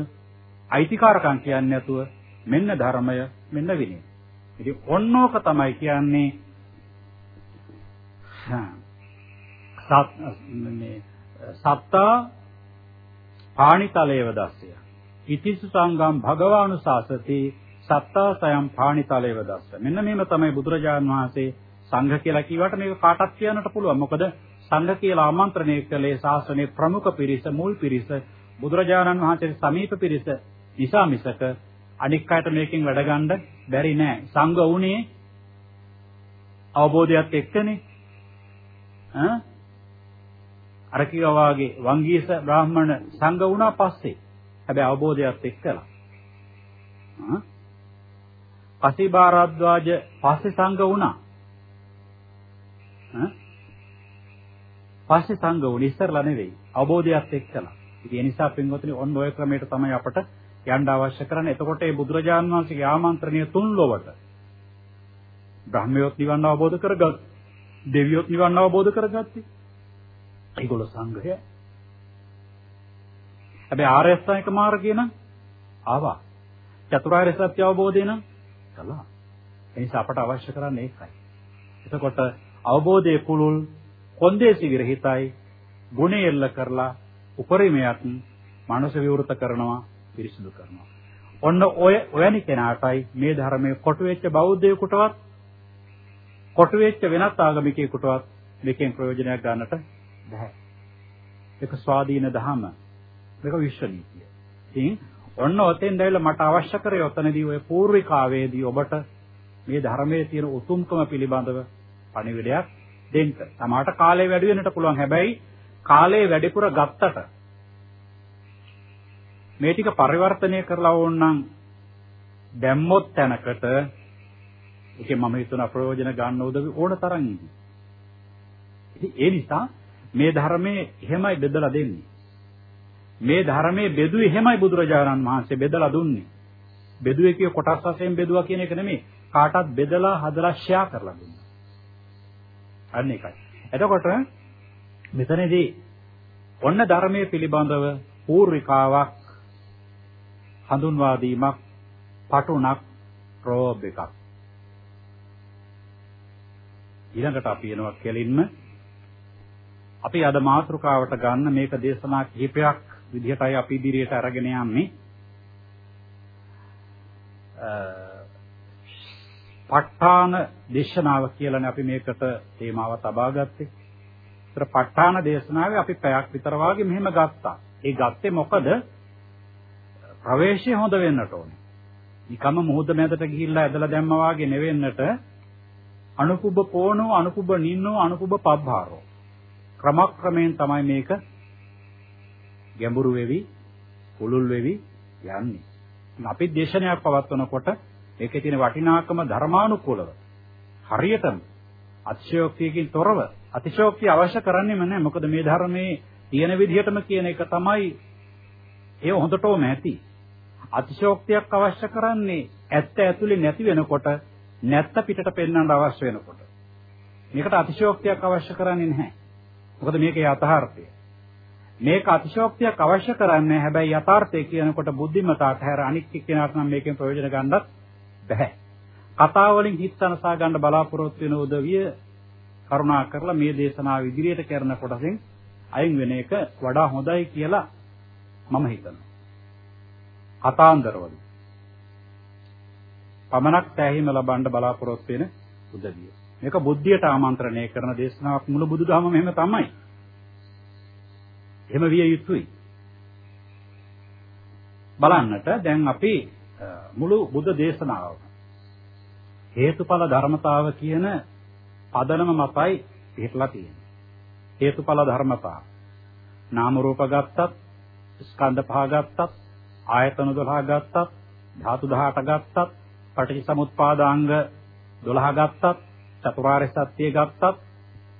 [SPEAKER 1] අයිතිකාරකම් කියන්නේ නැතුව මෙන්න ධර්මය මෙන්න විනය. ඉතින් ඔන්නෝක තමයි කියන්නේ සත් මේ සත්තා පාණිතලේව දස්සය. ඉතිසු සංගම් භගවානුශාසති සත්තා සයම් පාණිතලේව දස්ස. මෙන්න මේම තමයි බුදුරජාන් වහන්සේ සංඝ කියලා කිව්වට මේක කාටත් කියන්නට පුළුවන්. මොකද සංඝ කියලා ආමන්ත්‍රණය කළේ ශාසනයේ ප්‍රමුඛ පිරිස, මුල් පිරිස, බුදුරජාණන් වහන්සේගේ සමීප පිරිස නිසා මිසක අනික් අයට මේකෙන් වැඩ ගන්න බැරි නෑ. සංඝ වුණේ අවබෝධයත් එක්කනේ. ඈ අර කිව්වාගේ වංගීස බ්‍රාහ්මණ සංඝ වුණා පස්සේ. හැබැයි අවබෝධයත් එක්කලා. ආ පසිබාරද්වාජ පස්සේ සංඝ වුණා. ඈ පස්සේ සංඝ වුණ ඉස්සරලා නෙවෙයි. අවබෝධයත් එක්කලා. ඉතින් ඒ නිසා පින්වතුනි ඔන්න ඔය ක්‍රමයට තමයි අපට යන්න අවශ්‍ය කරන්නේ. එතකොට මේ බුදුරජාණන් වහන්සේගේ ආමන්ත්‍රණය තුන් ලොවට බ්‍රහ්මයෝත් නිවන් අවබෝධ කරගත් දෙවියොත් නිවන් අවබෝධ කරගත්තේ. ඒගොල්ලෝ සංඝය. හැබැයි ආර්ය අෂ්ටාංගික මාර්ගය නම් ආවා. චතුරාර්ය සත්‍ය අවබෝධය නම් කළා. ඒ නිසා අපට අවශ්‍ය කරන්නේ ඒකයි. එතකොට අවබෝධයේ කුළුල් කොන්දේසි විරහිතයි ගුණය එල්ල කරලා උපරිමයක් මනස විවෘත කරනවා පිරිසිදු කරනවා. ඔන්න ඔය ඔයනි කෙනාටයි මේ ධර්මයේ කොටු වෙච්ච බෞද්ධයෙකුටවත් කොටු වෙච්ච වෙනත් ආගමිකයෙකුටවත් මේකෙන් ප්‍රයෝජනයක් ගන්නට බෑ. ඒක ස්වාධීන දහම. මේක විශ්ව නීතිය. ඉතින් ඔන්න ඔතෙන් දැවිලා මට අවශ්‍ය කරේ ඔතනදී ඔය පූර්විකාවේදී ඔබට මේ ධර්මයේ තියෙන උතුම්කම පිළිබඳව පණිවිඩයක් දෙන්න. තමාට කාලය වැඩි වෙන්නට පුළුවන්. හැබැයි කාලය වැඩිපුර ගත්තට මේ ටික පරිවර්තනය කරලා ඕනනම් දැම්මොත් තැනකට ඒකේ මම හිතන ප්‍රයෝජන ගන්න උදවි ඕන තරම් ඉදි. ඉතින් ඒ නිසා මේ ධර්මයේ එහෙමයි බෙදලා දෙන්නේ. මේ ධර්මයේ බෙදුවේ එහෙමයි බුදුරජාණන් වහන්සේ බෙදලා දුන්නේ. බෙදුවේ කිය කොටස් වශයෙන් බෙදුවා කියන එක නෙමෙයි. කාටත් බෙදලා හදලා ෂෙයා කරලා දුන්නා. අන්න ඒකයි. එතකොට මෙතනදී ඔන්න ධර්මයේ පිළිබඳව පූර්විකාවක් හඳුන්වා දීමක් පටුණක් ප්‍රෝබ් එකක් ඊළඟට අපි එනවා කෙලින්ම අපි අද මාතෘකාවට ගන්න මේක දේශනා කිහිපයක් විදිහටයි අපි ඉදිරියට අරගෙන යන්නේ. ප ဋ ාණ දේශනාව කියලානේ අපි මේකට තේමාව තබා ගත්තේ. ඒතර ප ဋ ාණ දේශනාවේ අපි පැයක් විතර වාගේ මෙහෙම ගත්තා. ඒ ගත්තේ මොකද? ප්‍රවේශය හොඳ වෙන්නට ඕනේ. නිකම්ම මුහුද මැදට ගිහිල්ලා ඇදලා දැම්මා වාගේ නෙවෙන්නට අනුකුබ්බ පෝනෝ අනුකුබ්බ නින්නෝ අනුකුබ්බ පබ්බාරෝ ක්‍රමක්‍රමයෙන් තමයි මේක ගැඹුරු වෙවි පුළුල් වෙවි යන්නේ. අපි දේශනයක් පවත්වනකොට ඒකේ තියෙන වටිනාකම ධර්මානුකූලව හරියටම අතිශයෝක්තියකින් තොරව අතිශයෝක්තිය අවශ්‍ය කරන්නේම නැහැ. මොකද මේ ධර්මයේ තියෙන විදිහටම කියන එක තමයි ඒ හොඳටම ඇති. අතිශෝක්තියක් අවශ්‍ය කරන්නේ ඇත්ත ඇතුලේ නැති වෙනකොට නැත්ත පිටට පෙන්වන්න අවශ්‍ය වෙනකොට. මේකට අතිශෝක්තියක් අවශ්‍ය කරන්නේ නැහැ. මොකද මේකේ යථාර්ථය. මේක අතිශෝක්තියක් අවශ්‍ය කරන්නේ හැබැයි යථාර්ථය කියනකොට බුද්ධිමතාට හැර අනික් එක්කෙනාට නම් මේකෙන් ප්‍රයෝජන ගන්නත් බැහැ. කතා වලින් හිත සනසා ගන්න බලාපොරොත්තු වෙන උදවිය කරුණා කරලා මේ දේශනාව ඉදිරියට කරන කොටසෙන් අයින් වෙන එක වඩා හොඳයි කියලා මම හිතනවා. කතාන්දරවල පමණක් තැහිම ලබන්න බලාපොරොත්තු වෙන උදවිය. මේක බුද්ධියට ආමන්ත්‍රණය කරන දේශනාවක් මුළු බුදුදහමම එහෙම තමයි. එහෙම විය යුතුයි. බලන්නට දැන් අපි මුළු බුද්ධ දේශනාවම හේතුඵල ධර්මතාව කියන පදනම මතයි පිටලා තියෙන්නේ. හේතුඵල ධර්මතාව. නාම රූප ගත්තත්, ස්කන්ධ පහ ගත්තත්, ආයතන 12 ගත්තත්, ධාතු 18 ගත්තත්, පටිච්චසමුප්පාදාංග 12 ගත්තත්, චතුරාර්ය සත්‍ය ගත්තත්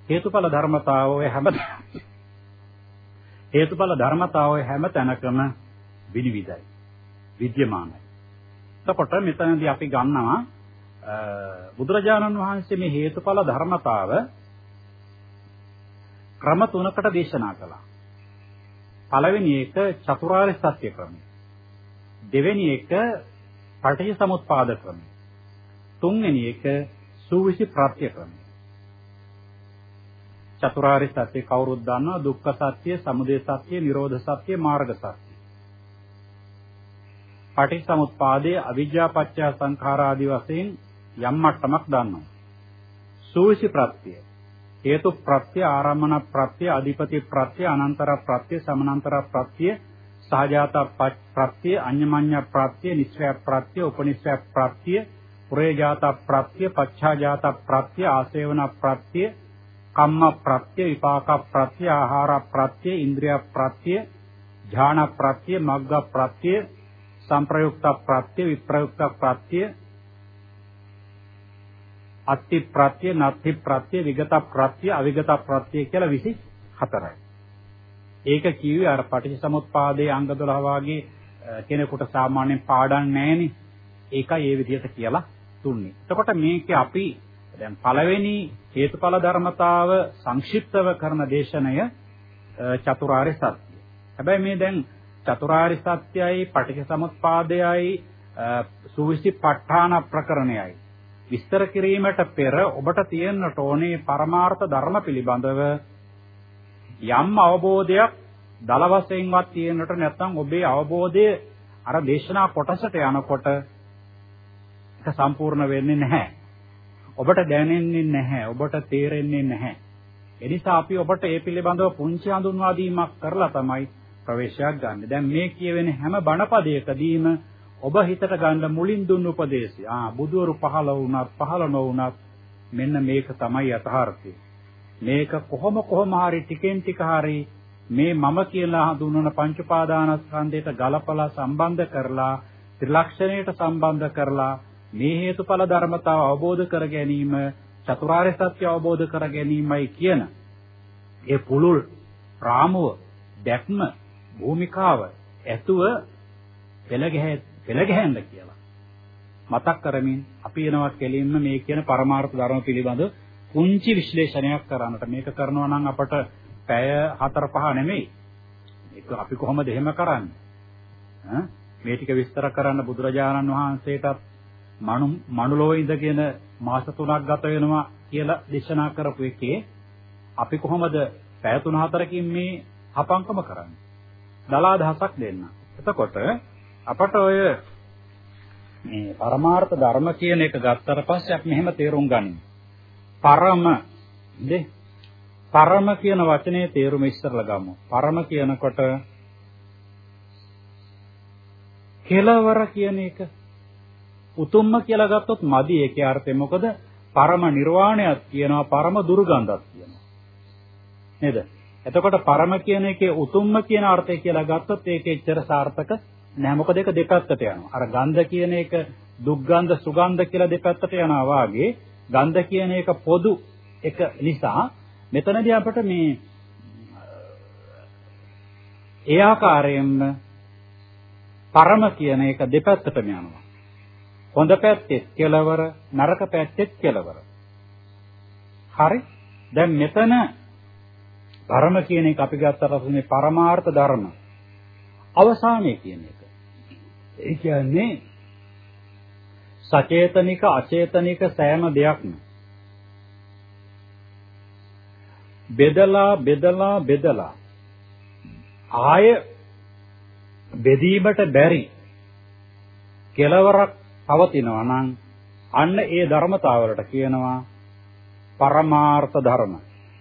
[SPEAKER 1] හේතුඵල ධර්මතාව ඔය හැම හේතුඵල ධර්මතාව ඔය හැම තැනකම විනිවිදයි. විද්‍යමානයි. එතකොට මෙතනදී අපි ගන්නවා බුදුරජාණන් වහන්සේ මේ හේතුඵල ධර්මතාව ක්‍රම තුනකට දේශනා කළා. පළවෙනි එක චතුරාර්ය සත්‍ය ක්‍රමය. දෙවෙනි එක පටිච්චසමුප්පාද ක්‍රමය. තුන්වෙනි එක සූවිසි ප්‍රත්‍ය ක්‍රමය. චතුරාර්ය සත්‍ය කවුරුත් දන්නවා දුක්ඛ සත්‍ය, සමුදය සත්‍ය, නිරෝධ සත්‍ය, මාර්ග සත්‍ය. පටිච්චසමුප්පාදයේ අවිජ්ජා පත්‍ය සංඛාර ආදී වශයෙන් යම් මට්ටමක් දන්නවා. සූවිසි ප්‍රත්‍ය හේතු ප්‍රත්‍ය ආරම්මන ප්‍රත්‍ය අධිපති ප්‍රත්‍ය අනන්තර ප්‍රත්‍ය සමනන්තර ප්‍රත්‍ය සහජාත ප්‍රත්‍ය අඤ්ඤමඤ්ඤ ප්‍රත්‍ය නිස්සය ප්‍රත්‍ය උපනිස්සය ප්‍රත්‍ය පුරේජාත ප්‍රත්‍ය පච්ඡාජාත ප්‍රත්‍ය ආසේවන ප්‍රත්‍ය කම්ම ප්‍රත්‍ය විපාක ප්‍රත්‍ය ආහාර ප්‍රත්‍ය ඉන්ද්‍රිය ප්‍රත්‍ය ඥාන ප්‍රත්‍ය මග්ග ප්‍රත්‍ය සංප්‍රයුක්ත ප්‍රත්‍ය විප්‍රයුක්ත ප්‍රත්‍ය අත්ති ප්‍රත්‍ය නත්ති ප්‍රත්‍ය විගත ප්‍රත්‍ය අවිගත ප්‍රත්‍ය කියලා 24යි. ඒක කිව්වේ අර පටිච්චසමුප්පාදයේ අංග 12 වාගේ කෙනෙකුට සාමාන්‍යයෙන් පාඩම් නැහෙනේ. ඒකයි ඒ විදිහට කියලා තුන්නේ. එතකොට මේකේ අපි දැන් පළවෙනි හේතුඵල ධර්මතාව සංක්ෂිප්තව කරන දේශනය චතුරාර්ය සත්‍යය. හැබැයි මේ දැන් චතුරාර්ය සත්‍යයයි පටිච්චසමුප්පාදයයි සුවිසි ප ဋ ාණ ප්‍රකරණයයි විස්තර කිරීමට පෙර ඔබට තියෙන්නට ඕනේ පරමාර්ථ ධර්ම පිළිබඳව යම් අවබෝධයක් දල වශයෙන්වත් තියෙන්නට නැත්නම් ඔබේ අවබෝධය අර දේශනා කොටසට යනකොට ඒක සම්පූර්ණ වෙන්නේ නැහැ. ඔබට දැනෙන්නේ නැහැ. ඔබට තේරෙන්නේ නැහැ. එනිසා අපි ඔබට ඒ පිළිබඳව පුංචි හඳුන්වා දීමක් කරලා තමයි ප්‍රවේශයක් ගන්න. දැන් මේ කියවෙන හැම බණපදයකදීම ඔබ හිතට ගන්න මුලින් දුන්න උපදේශය. ආ බුදුවරු පහළ වුණත් පහළ නොවුණත් මෙන්න මේක තමයි යථාර්ථය. මේක කොහොම කොහොම හරි ටිකෙන් ටික හරි මේ මම කියලා හඳුන්වන පංච පාදානස්කන්ධයට ගලපලා සම්බන්ධ කරලා ත්‍රිලක්ෂණයට සම්බන්ධ කරලා මේ හේතුඵල ධර්මතාව අවබෝධ කර ගැනීම චතුරාර්ය සත්‍ය අවබෝධ කර ගැනීමයි කියන ඒ පුලුල් රාමුව දැක්ම භූමිකාව ඇතුව පෙළ පෙළ ගැහෙන්න කියලා. මතක් කරමින් අපි එනවා කෙලින්ම මේ කියන පරමාර්ථ ධර්ම පිළිබඳ කුංචි විශ්ලේෂණයක් කරන්නට මේක කරනවා නම් අපට පැය 4 5 නෙමෙයි. ඒක අපි කොහොමද එහෙම කරන්නේ? මේ ටික විස්තර කරන්න බුදුරජාණන් වහන්සේටත් මනු මනුලෝ ඉඳගෙන මාස 3ක් ගත වෙනවා කියලා දේශනා කරපු එකේ අපි කොහොමද පැය 3-4කින් මේ හපංකම කරන්නේ? දලා දහසක් දෙන්න. එතකොට අපට ඔය මේ පරමාර්ථ ධර්ම කියන එක ගත්තට පස්සේ අපි මෙහෙම තේරුම් ගනිමු. පරම නේ පරම කියන වචනේ තේරුම ඉස්සරලා ගමු. පරම කියනකොට කෙලවර කියන එක උතුම්ම කියලා ගත්තොත් මදි ඒකේ අර්ථය මොකද? පරම නිර්වාණයක් කියනවා පරම දුර්ගන්ධයක් කියනවා. නේද? එතකොට පරම කියන එකේ උතුම්ම කියන අර්ථය කියලා ගත්තොත් ඒකේ එච්චර සාර්ථක නෑ මොකද ඒක දෙපැත්තට යනවා. අර ගන්ධ කියන එක දුක්ගන්ධ සුගන්ධ කියලා දෙපැත්තට යනවා වාගේ ගන්ධ කියන එක පොදු එක නිසා මෙතනදී අපට මේ ඒ ආකාරයෙන්ම පරම කියන එක දෙපැත්තටම යනවා. හොඳ පැත්තෙත් කෙලවර නරක පැත්තෙත් කෙලවර. හරි? දැන් මෙතන පරම කියන එක අපි ගත්තට මේ පරමාර්ථ ධර්ම අවසානයේ කියන එක. ඒ කියන්නේ සචේතනික අචේතනික සෑම දෙයක්ම බෙදලා බෙදලා බෙදලා ආය බෙදීමට බැරි කෙලවරක් පවතිනවා නම් අන්න ඒ ධර්මතාවලට කියනවා පරමාර්ථ ධර්ම.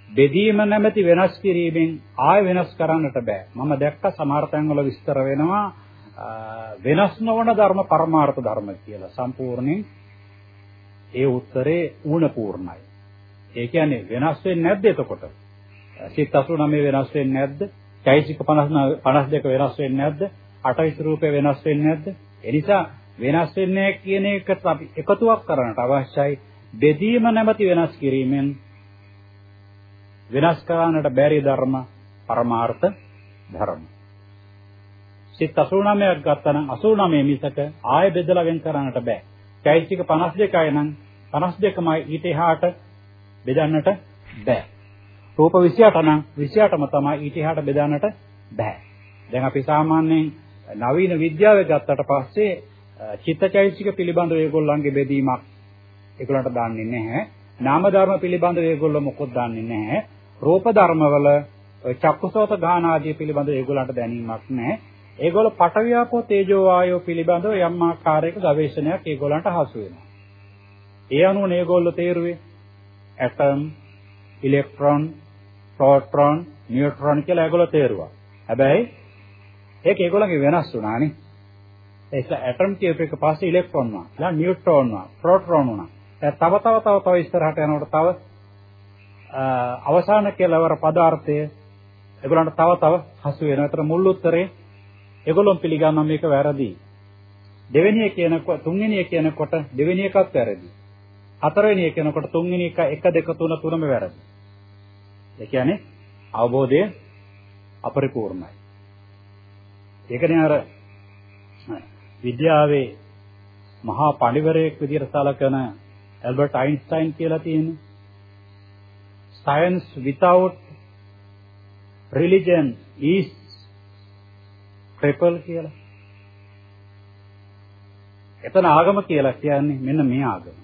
[SPEAKER 1] බෙදීම නැමැති වෙනස් කිරීමෙන් ආය වෙනස් කරන්නට බෑ. මම දැක්ක සමහර තැන්වල විස්තර වෙනවා වෙනස් නොවන ධර්ම පරමාර්ථ ධර්ම කියලා. සම්පූර්ණයෙන් ඒ උත්තරේ ඌණ පූර්ණයි. ඒ කියන්නේ වෙනස් වෙන්නේ නැද්ද එතකොට? සිත් 89 වෙනස් වෙන්නේ නැද්ද? චෛසික 50 52 වෙනස් වෙන්නේ නැද්ද? අටවිස රූපේ වෙනස් වෙන්නේ නැද්ද? ඒ නිසා වෙනස් වෙන්නේ කියන එකට අපි එකතුවක් කරන්නට අවශ්‍යයි. බෙදීම නැමැති වෙනස් කිරීමෙන් වෙනස් කරන්නට බැරි ධර්ම පරමාර්ථ ධර්ම. සිත් 89ක් ගත්තා නම් 89 මිසක ආය බෙදලා වෙන් කරන්නට බෑ. චෛසික 52යි නම් 52මයි ඊට එහාට බෙදන්නට බෑ. රූප 28 නම් 28ම තමයි ඊට එහාට බෙදන්නට බෑ. දැන් අපි සාමාන්‍යයෙන් නවීන විද්‍යාව ගත්තට පස්සේ චිත්තචෛතසික පිළිබඳව ඒගොල්ලන්ගේ බෙදීමක් ඒගොල්ලන්ට දන්නේ නැහැ. නාම ධර්ම පිළිබඳව ඒගොල්ලෝ මොකොත් දන්නේ නැහැ. රූප ධර්මවල චක්කුසෝත ගාන ආදී පිළිබඳව ඒගොල්ලන්ට දැනීමක් නැහැ. ඒගොල්ලෝ පටවියාපෝ තේජෝ වායෝ පිළිබඳව යම් ආකාරයක ගවේෂණයක් ඒගොල්ලන්ට හසු වෙනවා. ඒ අනුව මේගොල්ලෝ තේරුවේ ඇටම්, ඉලෙක්ට්‍රෝන, ප්‍රෝටෝන, නියුට්‍රෝන කියලා ඒගොල්ලෝ තේරුවා. හැබැයි ඒක ඒගොල්ලන්ගේ වෙනස් වුණානේ. ඒක ඇටම් කියප එක පස්සේ ඉලෙක්ට්‍රෝන වුණා. ඊළඟ නියුට්‍රෝන වුණා. ප්‍රෝටෝන වුණා. තව තව තව තව ඉස්සරහට යනකොට තව අවසාන කෙලවර පදාර්ථය ඒගොල්ලන්ට තව තව හසු වෙනවා. ඒතර මුල් උත්තරේ ඒගොල්ලොන් පිළිගන්නවා මේක වැරදි. දෙවෙනි එක කියනකොට තුන්වෙනි එක කියනකොට දෙවෙනි එකත් වැරදි. හතරවෙනි එක කියනකොට තුන්වෙනි එක 1 2 3 තුනම වැරදි. ඒ කියන්නේ අවබෝධය අපරිපූර්ණයි. ඒකනේ අර විද්‍යාවේ මහා පඬිවරයෙක් විදිහට සලකන ඇල්බර්ට් අයින්ස්ටයින් කියලා තියෙන්නේ. science without religion is cripple කියලා. එතන ආගම කියලා කියන්නේ මෙන්න මේ ආගම.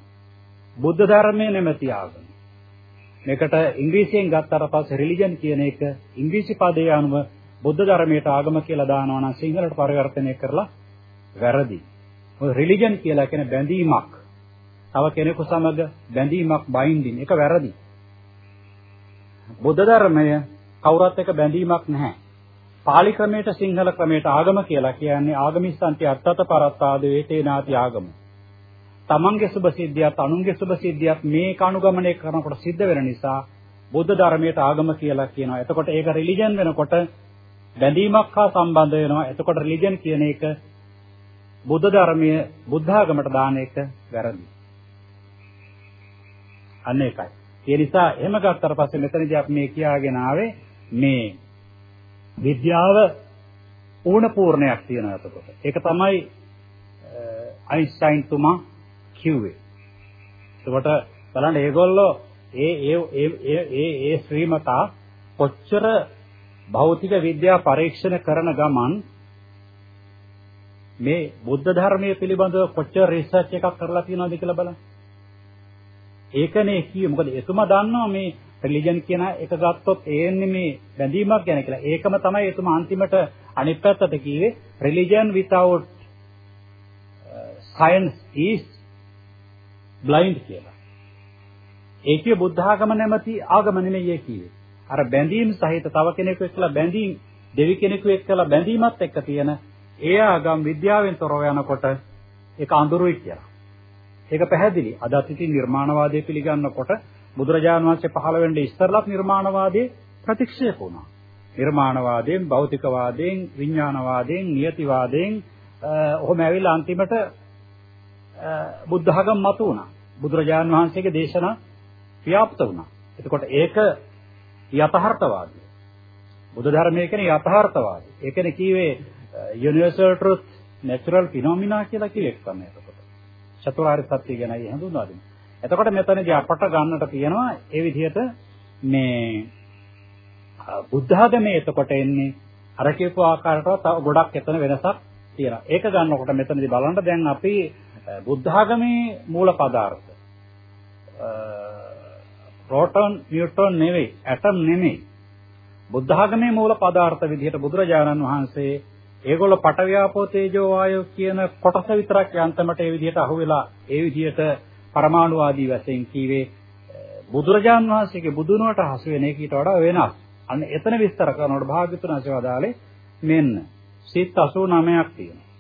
[SPEAKER 1] බුද්ධ ධර්මයේ නැමැති ආගම. මේකට ඉංග්‍රීසියෙන් ගත්තාට පස්සේ රිලිජන් කියන එක ඉංග්‍රීසි පදයේ අනුව බුද්ධ ධර්මයට ආගම කියලා දානවා නම් සිංහලට පරිවර්තනය කරලා වැරදි. මොකද රිලිජන් කියලා කියන බැඳීමක්. තව කෙනෙකු සමග බැඳීමක් බයින්ඩින් ඒක වැරදි. බුද්ධ ධර්මය කවුරුත් එක්ක බැඳීමක් නැහැ. පාලි ක්‍රමයට සිංහල ක්‍රමයට ආගම කියලා කියන්නේ ආගමිස්සන්ති අත්තත පරත්තාද වේතේනාති ආගම. තමන්ගේ සුභ සිද්ධියත් අනුන්ගේ සුභ සිද්ධියත් මේක අනුගමනය කරනකොට සිද්ධ වෙන නිසා බුද්ධ ධර්මයට ආගම කියලා කියනවා. එතකොට ඒක රිලිජන් වෙනකොට බැඳීමක් හා සම්බන්ධ වෙනවා. එතකොට රිලිජන් කියන එක බුද්ධ ධර්මයේ බුද්ධ ආගමට දාන එක වැරදි. අන්න ඒකයි. ඒ නිසා එහෙම ගත්තට පස්සේ මෙතනදී අපි මේ කියාගෙන ආවේ මේ විද්‍යාව ඌණ පූර්ණයක් තියෙනවා එතකොට. ඒක තමයි අයින්ස්ටයින් තුමා කිව්වේ. එතකොට බලන්න ඒගොල්ලෝ ඒ ඒ ඒ ඒ ඒ ශ්‍රීමතා කොච්චර භෞතික විද්‍යා පරීක්ෂණ කරන ගමන් මේ බුද්ධ ධර්මයේ පිළිබඳව කොච්චර රිසර්ච් එකක් කරලා තියෙනවද කියලා බලන්න. ඒකනේ කියේ මොකද එතුමා දන්නවා මේ රිලිජන් කියන එක ගත්තොත් ඒන්නේ මේ බැඳීමක් ගැන කියලා. ඒකම තමයි එතුමා අන්තිමට අනිත් පැත්තට කිව්වේ religion without uh, science is blind කියලා. ඒකේ බුද්ධ ආගම නැමැති ආගම නෙමෙයි ඒ කිව්වේ. අර බැඳීම් සහිත තව කෙනෙකු එක්කලා බැඳීම් දෙවි කෙනෙකු එක්කලා බැඳීමත් එක්ක තියෙන ඒ ආගම් විද්‍යාවෙන් තොරව යනකොට ඒක අඳුරුයි කියලා. ඒක පැහැදිලි. අදත් ඉතින් නිර්මාණවාදය පිළිගන්නකොට බුදුරජාණන් වහන්සේ පහළ වෙන්නේ ඉස්තරලත් නිර්මාණවාදයේ ප්‍රතික්ෂේප වුණා. නිර්මාණවාදයෙන්, භෞතිකවාදයෙන්, විඥානවාදයෙන්, නියතිවාදයෙන් ඔහොම ඇවිල්ලා අන්තිමට බුද්ධ ධර්ම මතු වුණා. බුදුරජාණන් වහන්සේගේ දේශනා ව්‍යාප්ත වුණා. එතකොට ඒක යථාර්ථවාදී. බුදු ධර්මයේ කියන්නේ යථාර්ථවාදී. ඒ කියන්නේ කීවේ universal truth natural phenomena කියලා කියෙක් තමයි එතකොට. චතුරාර්ය සත්‍ය ගැනයි හඳුන්වා දෙන්නේ. එතකොට මෙතනදී අපට ගන්නට තියෙනවා ඒ විදිහට මේ බුද්ධ ආගමේ එතකොට එන්නේ අර කියපු ආකාරයට තව ගොඩක් එතන වෙනසක් තියෙනවා. ඒක ගන්නකොට මෙතනදී බලන්න දැන් අපි බුද්ධ ආගමේ මූල පදාර්ථ ප්‍රෝටෝන නියුට්‍රෝන නෙවෙයි ඇටම් නෙමෙයි බුද්ධ ආගමේ මූල පදාර්ථ විදිහට බුදුරජාණන් වහන්සේ ඒගොල්ල පටවියාපෝ තේජෝ වායෝ කියන කොටස විතරක් යන්තමට ඒ විදිහට අහුවෙලා ඒ විදිහට පරමාණු ආදී වශයෙන් කීවේ බුදුරජාන් වහන්සේගේ බුදුනුවට හසු වෙන එකීට වඩා වෙනස්. අන්න එතන විස්තර කරනකොට භාග්‍යතුන් අසවදාලේ මෙන්න සිත් 89ක් තියෙනවා.